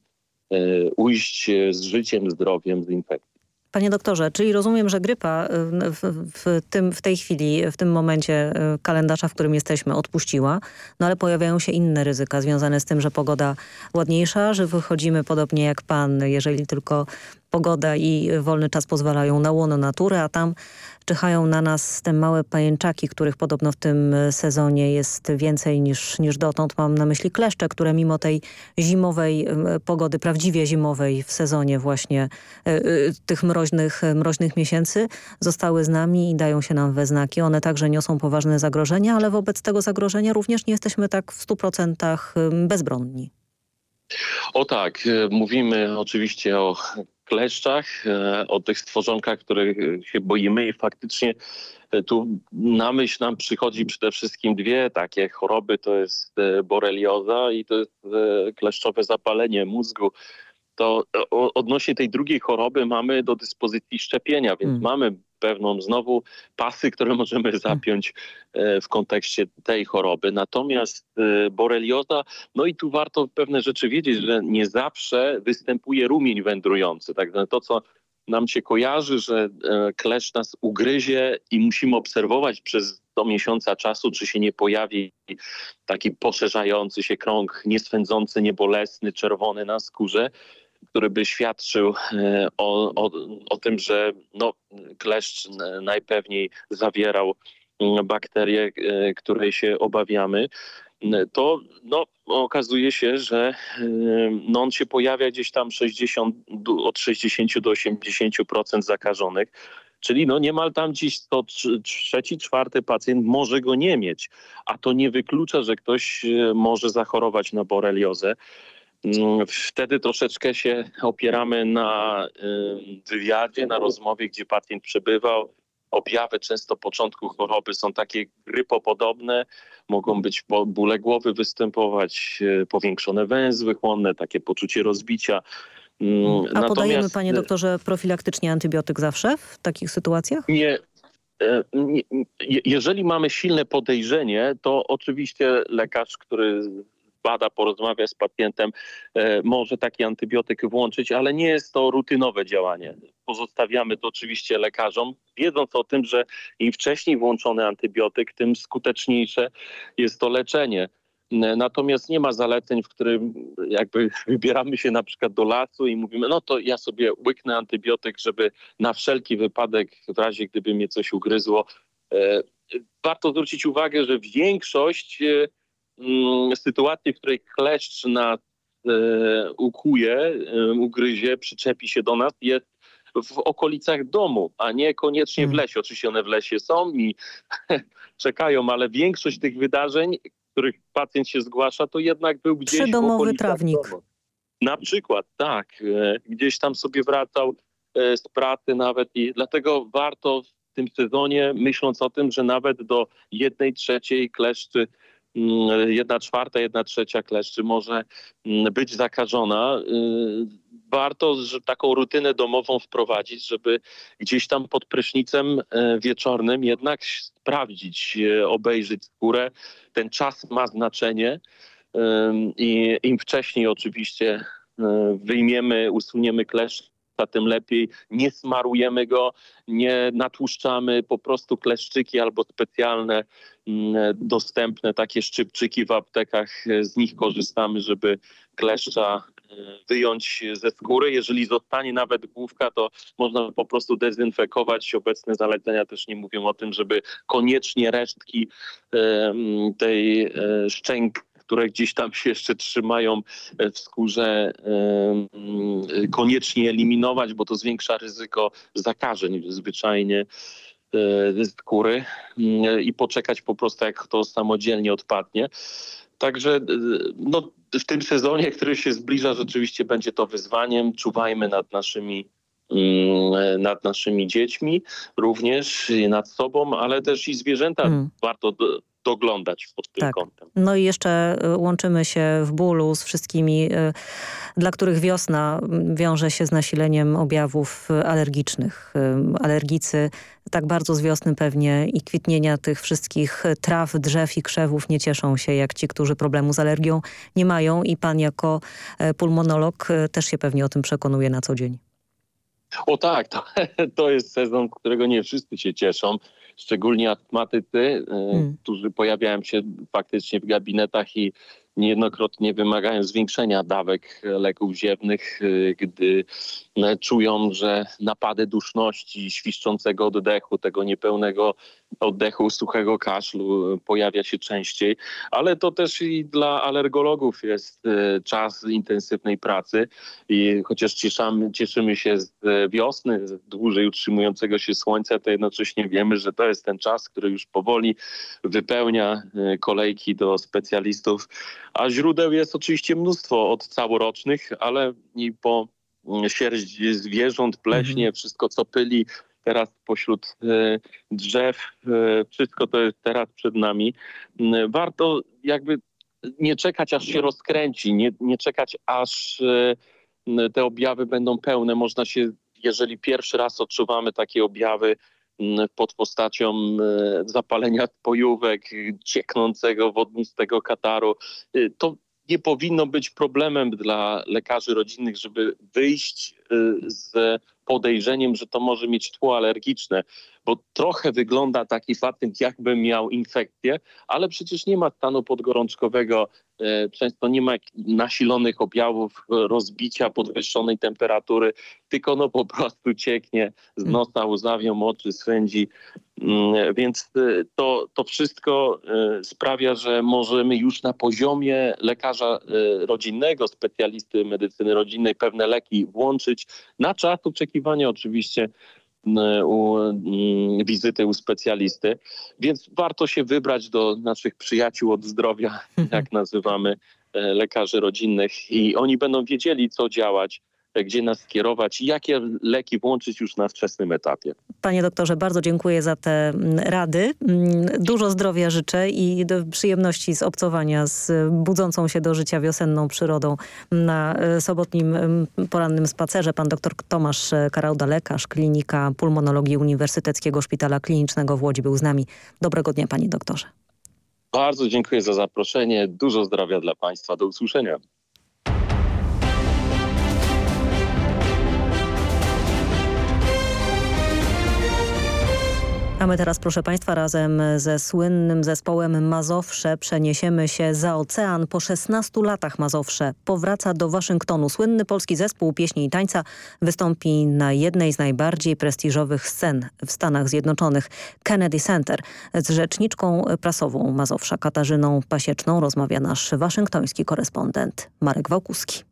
e, ujść z życiem, zdrowiem z infekcji. Panie doktorze, czyli rozumiem, że grypa y, w, w, tym, w tej chwili, w tym momencie y, kalendarza, w którym jesteśmy, odpuściła, no ale pojawiają się inne ryzyka związane z tym, że pogoda ładniejsza, że wychodzimy podobnie jak pan, jeżeli tylko pogoda i wolny czas pozwalają na łono natury, a tam czyhają na nas te małe pajęczaki, których podobno w tym sezonie jest więcej niż, niż dotąd. Mam na myśli kleszcze, które mimo tej zimowej pogody, prawdziwie zimowej w sezonie właśnie y, y, tych mroźnych, mroźnych miesięcy zostały z nami i dają się nam we znaki. One także niosą poważne zagrożenia, ale wobec tego zagrożenia również nie jesteśmy tak w 100% bezbronni. O tak, mówimy oczywiście o kleszczach, e, o tych stworzonkach, których się boimy i faktycznie e, tu na myśl nam przychodzi przede wszystkim dwie takie choroby, to jest e, borelioza i to jest kleszczowe zapalenie mózgu. To odnośnie tej drugiej choroby mamy do dyspozycji szczepienia, więc hmm. mamy pewną znowu pasy, które możemy hmm. zapiąć e, w kontekście tej choroby. Natomiast e, borelioza, no i tu warto pewne rzeczy wiedzieć, że nie zawsze występuje rumień wędrujący. Tak, to, co nam się kojarzy, że e, klesz nas ugryzie i musimy obserwować przez do miesiąca czasu, czy się nie pojawi taki poszerzający się krąg, nieswędzący, niebolesny, czerwony na skórze który by świadczył e, o, o, o tym, że no, kleszcz najpewniej zawierał mm, bakterię, e, której się obawiamy. to no, okazuje się, że no, on się pojawia gdzieś tam 60, od 60 do 80% zakażonych. Czyli no niemal tam dziś to trzeci, czwarty pacjent może go nie mieć, a to nie wyklucza, że ktoś może zachorować na boreliozę. Mm, wtedy troszeczkę się opieramy na wywiadzie, na rozmowie, gdzie pacjent przebywał. Objawy często początku choroby są takie grypopodobne, mogą być bóle głowy występować, e, powiększone węzły chłonne, takie poczucie rozbicia. Mm, A Natomiast... podajemy, panie doktorze, profilaktycznie antybiotyk zawsze w takich sytuacjach? Nie, e, jeżeli mamy silne podejrzenie, to oczywiście lekarz, który bada, porozmawia z pacjentem, e, może taki antybiotyk włączyć, ale nie jest to rutynowe działanie. Pozostawiamy to oczywiście lekarzom, wiedząc o tym, że im wcześniej włączony antybiotyk, tym skuteczniejsze jest to leczenie. Natomiast nie ma zaleceń, w którym jakby wybieramy się na przykład do lasu i mówimy, no to ja sobie łyknę antybiotyk, żeby na wszelki wypadek, w razie gdyby mnie coś ugryzło. E, warto zwrócić uwagę, że większość e, sytuacji, w której kleszcz nas e, ukuje, e, ugryzie, przyczepi się do nas, jest w okolicach domu, a nie koniecznie w hmm. lesie. Oczywiście one w lesie są i czekają, ale większość tych wydarzeń, których pacjent się zgłasza, to jednak był gdzieś Przydomowy w okolicach trawnik. Domu. Na przykład, tak. E, gdzieś tam sobie wracał z pracy nawet i dlatego warto w tym sezonie, myśląc o tym, że nawet do jednej trzeciej kleszczy Mm, jedna czwarta, jedna trzecia kleszczy może mm, być zakażona. Y, warto że taką rutynę domową wprowadzić, żeby gdzieś tam pod prysznicem e, wieczornym jednak sprawdzić, e, obejrzeć skórę. Ten czas ma znaczenie i im wcześniej oczywiście e, wyjmiemy, usuniemy kleszcz, tym lepiej. Nie smarujemy go, nie natłuszczamy, po prostu kleszczyki albo specjalne mm, dostępne takie szczypczyki w aptekach, z nich korzystamy, żeby kleszcza e, wyjąć ze skóry. Jeżeli zostanie nawet główka, to można po prostu dezynfekować. Obecne zalecenia też nie mówią o tym, żeby koniecznie resztki e, tej e, szczęk które gdzieś tam się jeszcze trzymają e, w skórze, e, koniecznie eliminować, bo to zwiększa ryzyko zakażeń zwyczajnie e, skóry mm, i poczekać po prostu jak to samodzielnie odpadnie. Także no, w tym sezonie, który się zbliża, rzeczywiście będzie to wyzwaniem. Czuwajmy nad naszymi mm, nad naszymi dziećmi, również nad sobą, ale też i zwierzęta mm. warto doglądać pod tym tak. kątem. No i jeszcze y, łączymy się w bólu z wszystkimi, y, dla których wiosna wiąże się z nasileniem objawów alergicznych. Y, alergicy tak bardzo z wiosny pewnie i kwitnienia tych wszystkich traw, drzew i krzewów nie cieszą się jak ci, którzy problemu z alergią nie mają i pan jako pulmonolog też się pewnie o tym przekonuje na co dzień. O tak, to, to jest sezon, którego nie wszyscy się cieszą szczególnie astmatycy, y, hmm. którzy pojawiają się faktycznie w gabinetach i niejednokrotnie wymagają zwiększenia dawek leków ziewnych, y, gdy y, czują, że napady duszności, świszczącego oddechu, tego niepełnego oddechu, suchego kaszlu pojawia się częściej, ale to też i dla alergologów jest czas intensywnej pracy i chociaż cieszamy, cieszymy się z wiosny, z dłużej utrzymującego się słońca, to jednocześnie wiemy, że to jest ten czas, który już powoli wypełnia kolejki do specjalistów a źródeł jest oczywiście mnóstwo od całorocznych, ale i po sierść zwierząt, pleśnie, mhm. wszystko co pyli teraz pośród e, drzew, e, wszystko to jest teraz przed nami. Mm, warto jakby nie czekać aż się rozkręci, nie, nie czekać aż e, te objawy będą pełne. Można się, jeżeli pierwszy raz odczuwamy takie objawy, Mm, pod postacią zapalenia pojówek, cieknącego wodnistego kataru. To nie powinno być problemem dla lekarzy rodzinnych, żeby wyjść e, z podejrzeniem, że to może mieć tło alergiczne, bo trochę wygląda taki pacjent, jakby miał infekcję, ale przecież nie ma stanu podgorączkowego, e, często nie ma nasilonych objawów rozbicia, podwyższonej temperatury, tylko no po prostu cieknie z hmm. nosa, łzawią oczy, swędzi Więc y, to, to wszystko y, sprawia, że możemy już na poziomie lekarza y, rodzinnego, specjalisty medycyny rodzinnej pewne leki włączyć na czas oczekiwania oczywiście u mm, wizyty u specjalisty. Więc warto się wybrać do naszych przyjaciół od zdrowia, jak nazywamy lekarzy rodzinnych i oni będą wiedzieli, co działać, gdzie nas skierować i jakie leki włączyć już na wczesnym etapie. Panie doktorze, bardzo dziękuję za te mm, rady. Mm, Dużo zdrowia życzę i do przyjemności z obcowania z budzącą się do życia wiosenną przyrodą na e, sobotnim porannym spacerze. Pan doktor Tomasz e, Karauda, lekarz Klinika Pulmonologii Uniwersyteckiego Szpitala Klinicznego w Łodzi był z nami. Dobrego dnia panie doktorze. Bardzo dziękuję za zaproszenie. Dużo zdrowia dla Państwa. Do usłyszenia. A my teraz, proszę Państwa, razem ze słynnym zespołem Mazowsze przeniesiemy się za ocean. Po 16 latach Mazowsze powraca do Waszyngtonu. Słynny polski zespół pieśni i tańca wystąpi na jednej z najbardziej prestiżowych scen w Stanach Zjednoczonych, Kennedy Center. Z rzeczniczką prasową Mazowsza Katarzyną Pasieczną rozmawia nasz waszyngtoński korespondent Marek Wałkuski.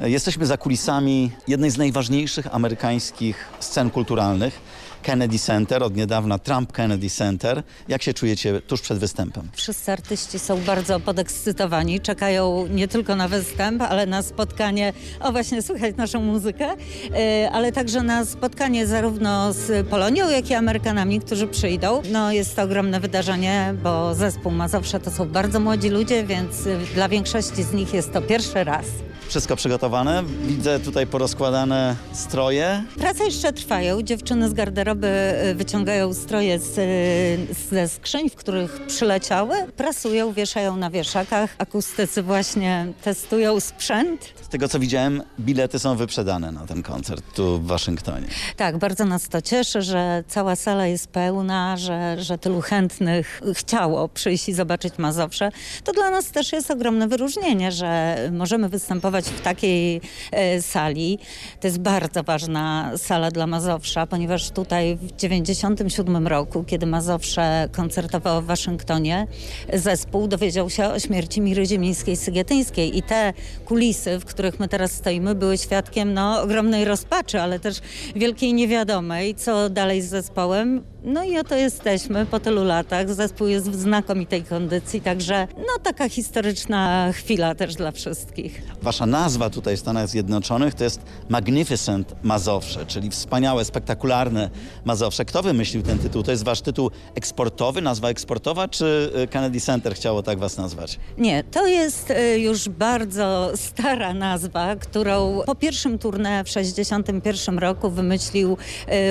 Jesteśmy za kulisami jednej z najważniejszych amerykańskich scen kulturalnych. Kennedy Center, od niedawna Trump Kennedy Center. Jak się czujecie tuż przed występem? Wszyscy artyści są bardzo podekscytowani, czekają nie tylko na występ, ale na spotkanie, o właśnie słychać naszą muzykę, e, ale także na spotkanie zarówno z Polonią, jak i Amerykanami, którzy przyjdą. No jest to ogromne wydarzenie, bo zespół Mazowsze to są bardzo młodzi ludzie, więc e, dla większości z nich jest to pierwszy raz. Wszystko przygotowane? Widzę tutaj porozkładane stroje. Prace jeszcze trwają. Dziewczyny z garderoby e, wyciągają stroje z, e, ze skrzyń, w których przyleciały. Prasują, wieszają na wieszakach. Akustycy właśnie testują sprzęt. Z tego co widziałem, bilety są wyprzedane na ten koncert tu w Waszyngtonie. Tak, bardzo nas to cieszy, że cała sala jest pełna, że, że tylu chętnych chciało przyjść i zobaczyć Mazowsze. To dla nas też jest ogromne wyróżnienie, że możemy występować w takiej e, sali. To jest bardzo ważna sala dla Mazowsza, ponieważ tutaj w 97 roku, kiedy Mazowsze koncertowało w Waszyngtonie, zespół dowiedział się o śmierci Miry Ziemińskiej-Sygietyńskiej i te kulisy, w których my teraz stoimy, były świadkiem no, ogromnej rozpaczy, ale też wielkiej niewiadomej, co dalej z zespołem. No i oto jesteśmy po tylu latach. Zespół jest w znakomitej kondycji, także no taka historyczna chwila też dla wszystkich. Wasza nazwa tutaj w Stanach Zjednoczonych to jest Magnificent Mazowsze, czyli wspaniałe, spektakularne Mazowsze. Kto wymyślił ten tytuł? To jest wasz tytuł eksportowy, nazwa eksportowa, czy y, Kennedy Center chciało tak was nazwać? Nie, to jest y, już bardzo stara nazwa, którą po pierwszym tournée w 1961 roku wymyślił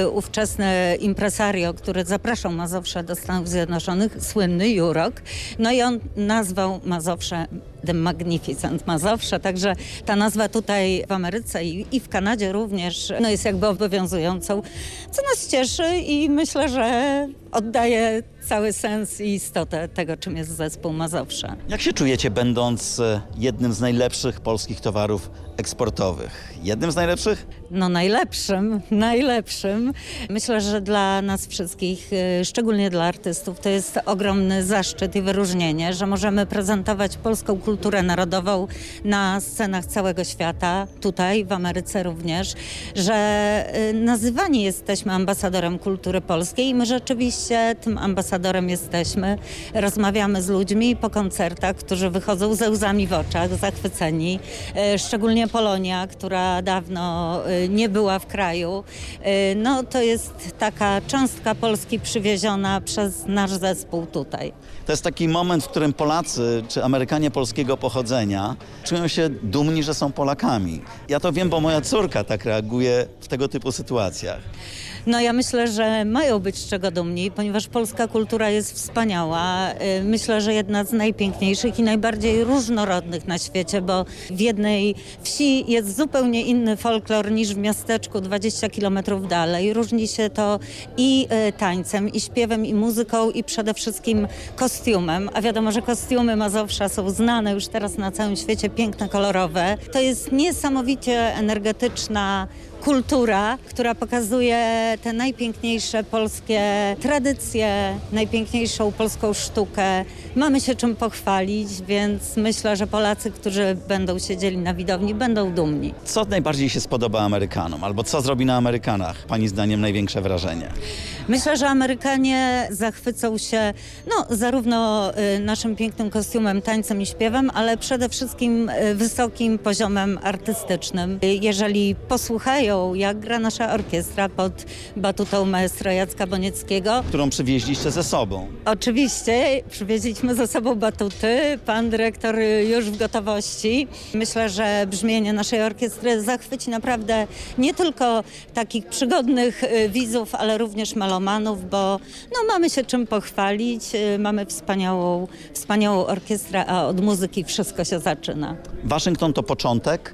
y, ówczesny impresario, który zapraszał Mazowsze do Stanów Zjednoczonych, słynny Jurok. No i on nazwał Mazowsze The Magnificent Mazowsze, także ta nazwa tutaj w Ameryce i, w Kanadzie również no jest jakby obowiązującą, co nas cieszy i myślę, że oddaje cały sens i istotę tego, czym jest zespół Mazowsze. Jak się czujecie będąc e, jednym z najlepszych polskich towarów eksportowych? Jednym z najlepszych? No najlepszym, najlepszym. Myślę, że dla nas wszystkich, y, szczególnie dla artystów, to jest ogromny zaszczyt i wyróżnienie, że możemy prezentować polską kulturę narodową na scenach całego świata, tutaj w Ameryce również, że y, nazywani jesteśmy ambasadorem kultury polskiej i my rzeczywiście tym ambasadorem jesteśmy. Rozmawiamy z ludźmi po koncertach, którzy wychodzą ze łzami w oczach, zachwyceni. Y, Szczególnie Polonia, która dawno y, nie była w kraju. No to jest taka cząstka Polski przywieziona przez nasz zespół tutaj. To jest taki moment, w którym Polacy czy Amerykanie polskiego pochodzenia czują się dumni, że są Polakami. Ja to wiem, bo moja córka tak reaguje w tego typu sytuacjach. No ja myślę, że mają być z czego dumni, ponieważ polska kultura jest wspaniała. Y, Myślę, że jedna z najpiękniejszych i najbardziej różnorodnych na świecie, bo w jednej wsi jest zupełnie inny folklor niż w miasteczku 20 kilometrów dalej. Różni się to i y, tańcem, i śpiewem, i muzyką, i przede wszystkim kostiumem. A wiadomo, że kostiumy Mazowsza są znane już teraz na całym świecie, piękne, kolorowe. To jest niesamowicie energetyczna kultura, która pokazuje te najpiękniejsze polskie tradycje, najpiękniejszą polską sztukę. Mamy się czym pochwalić, więc myślę, że Polacy, którzy będą siedzieli na widowni, będą dumni. Co najbardziej się spodoba Amerykanom? Albo co zrobi na Amerykanach, pani zdaniem, największe wrażenie? Myślę, że Amerykanie zachwycą się no, zarówno y, naszym pięknym kostiumem, tańcem i śpiewem, ale przede wszystkim y, wysokim poziomem artystycznym. Y, Jeżeli posłuchają, jak gra nasza orkiestra pod batutą maestro Jacka Bonieckiego, Którą przywieźliście ze sobą? Oczywiście, przywieźliśmy ze sobą batuty, pan dyrektor już w gotowości. Myślę, że brzmienie naszej orkiestry zachwyci naprawdę nie tylko takich przygodnych y, widzów, ale również malomanów, bo no, mamy się czym pochwalić, y, mamy wspaniałą, wspaniałą orkiestrę, a od muzyki wszystko się zaczyna. Waszyngton to początek,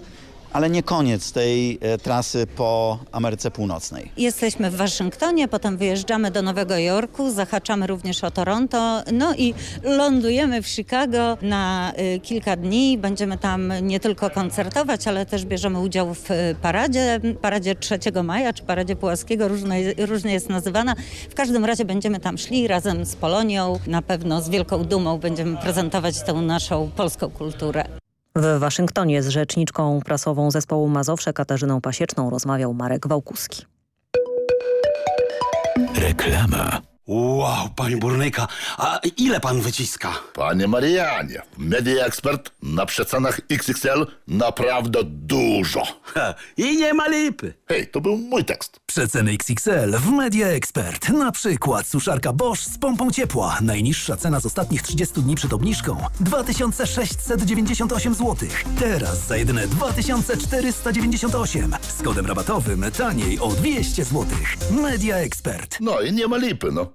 ale nie koniec tej e, trasy po Ameryce Północnej. Jesteśmy w Waszyngtonie, potem wyjeżdżamy do Nowego Jorku, zahaczamy również o Toronto, no i lądujemy w Chicago na y, kilka dni. Będziemy tam nie tylko koncertować, ale też bierzemy udział w y, paradzie, paradzie 3 maja czy paradzie Pułaskiego, różnie, różnie jest nazywana. W każdym razie będziemy tam szli razem z Polonią, na pewno z wielką dumą będziemy prezentować tę naszą polską kulturę. W Waszyngtonie z rzeczniczką prasową zespołu Mazowsze Katarzyną Pasieczną rozmawiał Marek Wałkuski. Reklama. Wow, panie burnyka, a ile pan wyciska? Panie Marianie, Media Expert na przecenach XXL naprawdę dużo. I nie ma lipy. Hej, to był mój tekst. Przeceny XXL w Media Expert. Na przykład suszarka Bosch z pompą ciepła. Najniższa cena z ostatnich 30 dni przed obniżką 2698 zł. Teraz za jedyne 2498. Z kodem rabatowym taniej o 200 zł. Media Expert. No i nie ma lipy, no.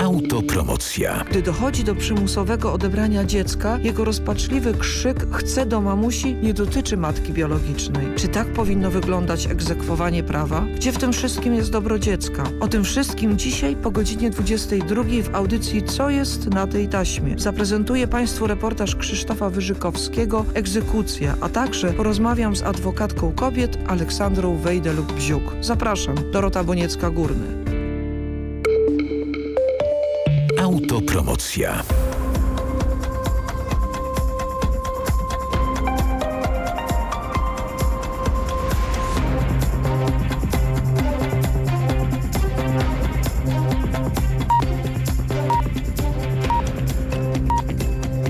Autopromocja. Gdy dochodzi do przymusowego odebrania dziecka, jego rozpaczliwy krzyk chce do mamusi nie dotyczy matki biologicznej. Czy tak powinno wyglądać egzekwowanie prawa? Gdzie w tym wszystkim jest dobro dziecka? O tym wszystkim dzisiaj po godzinie 22 w audycji Co jest na tej taśmie? Zaprezentuję Państwu reportaż Krzysztofa Wyżykowskiego Egzekucja, a także porozmawiam z adwokatką kobiet Aleksandrą Wejdę-Lub-Bziuk. Zapraszam, Dorota Boniecka-Górny. Autopromocja.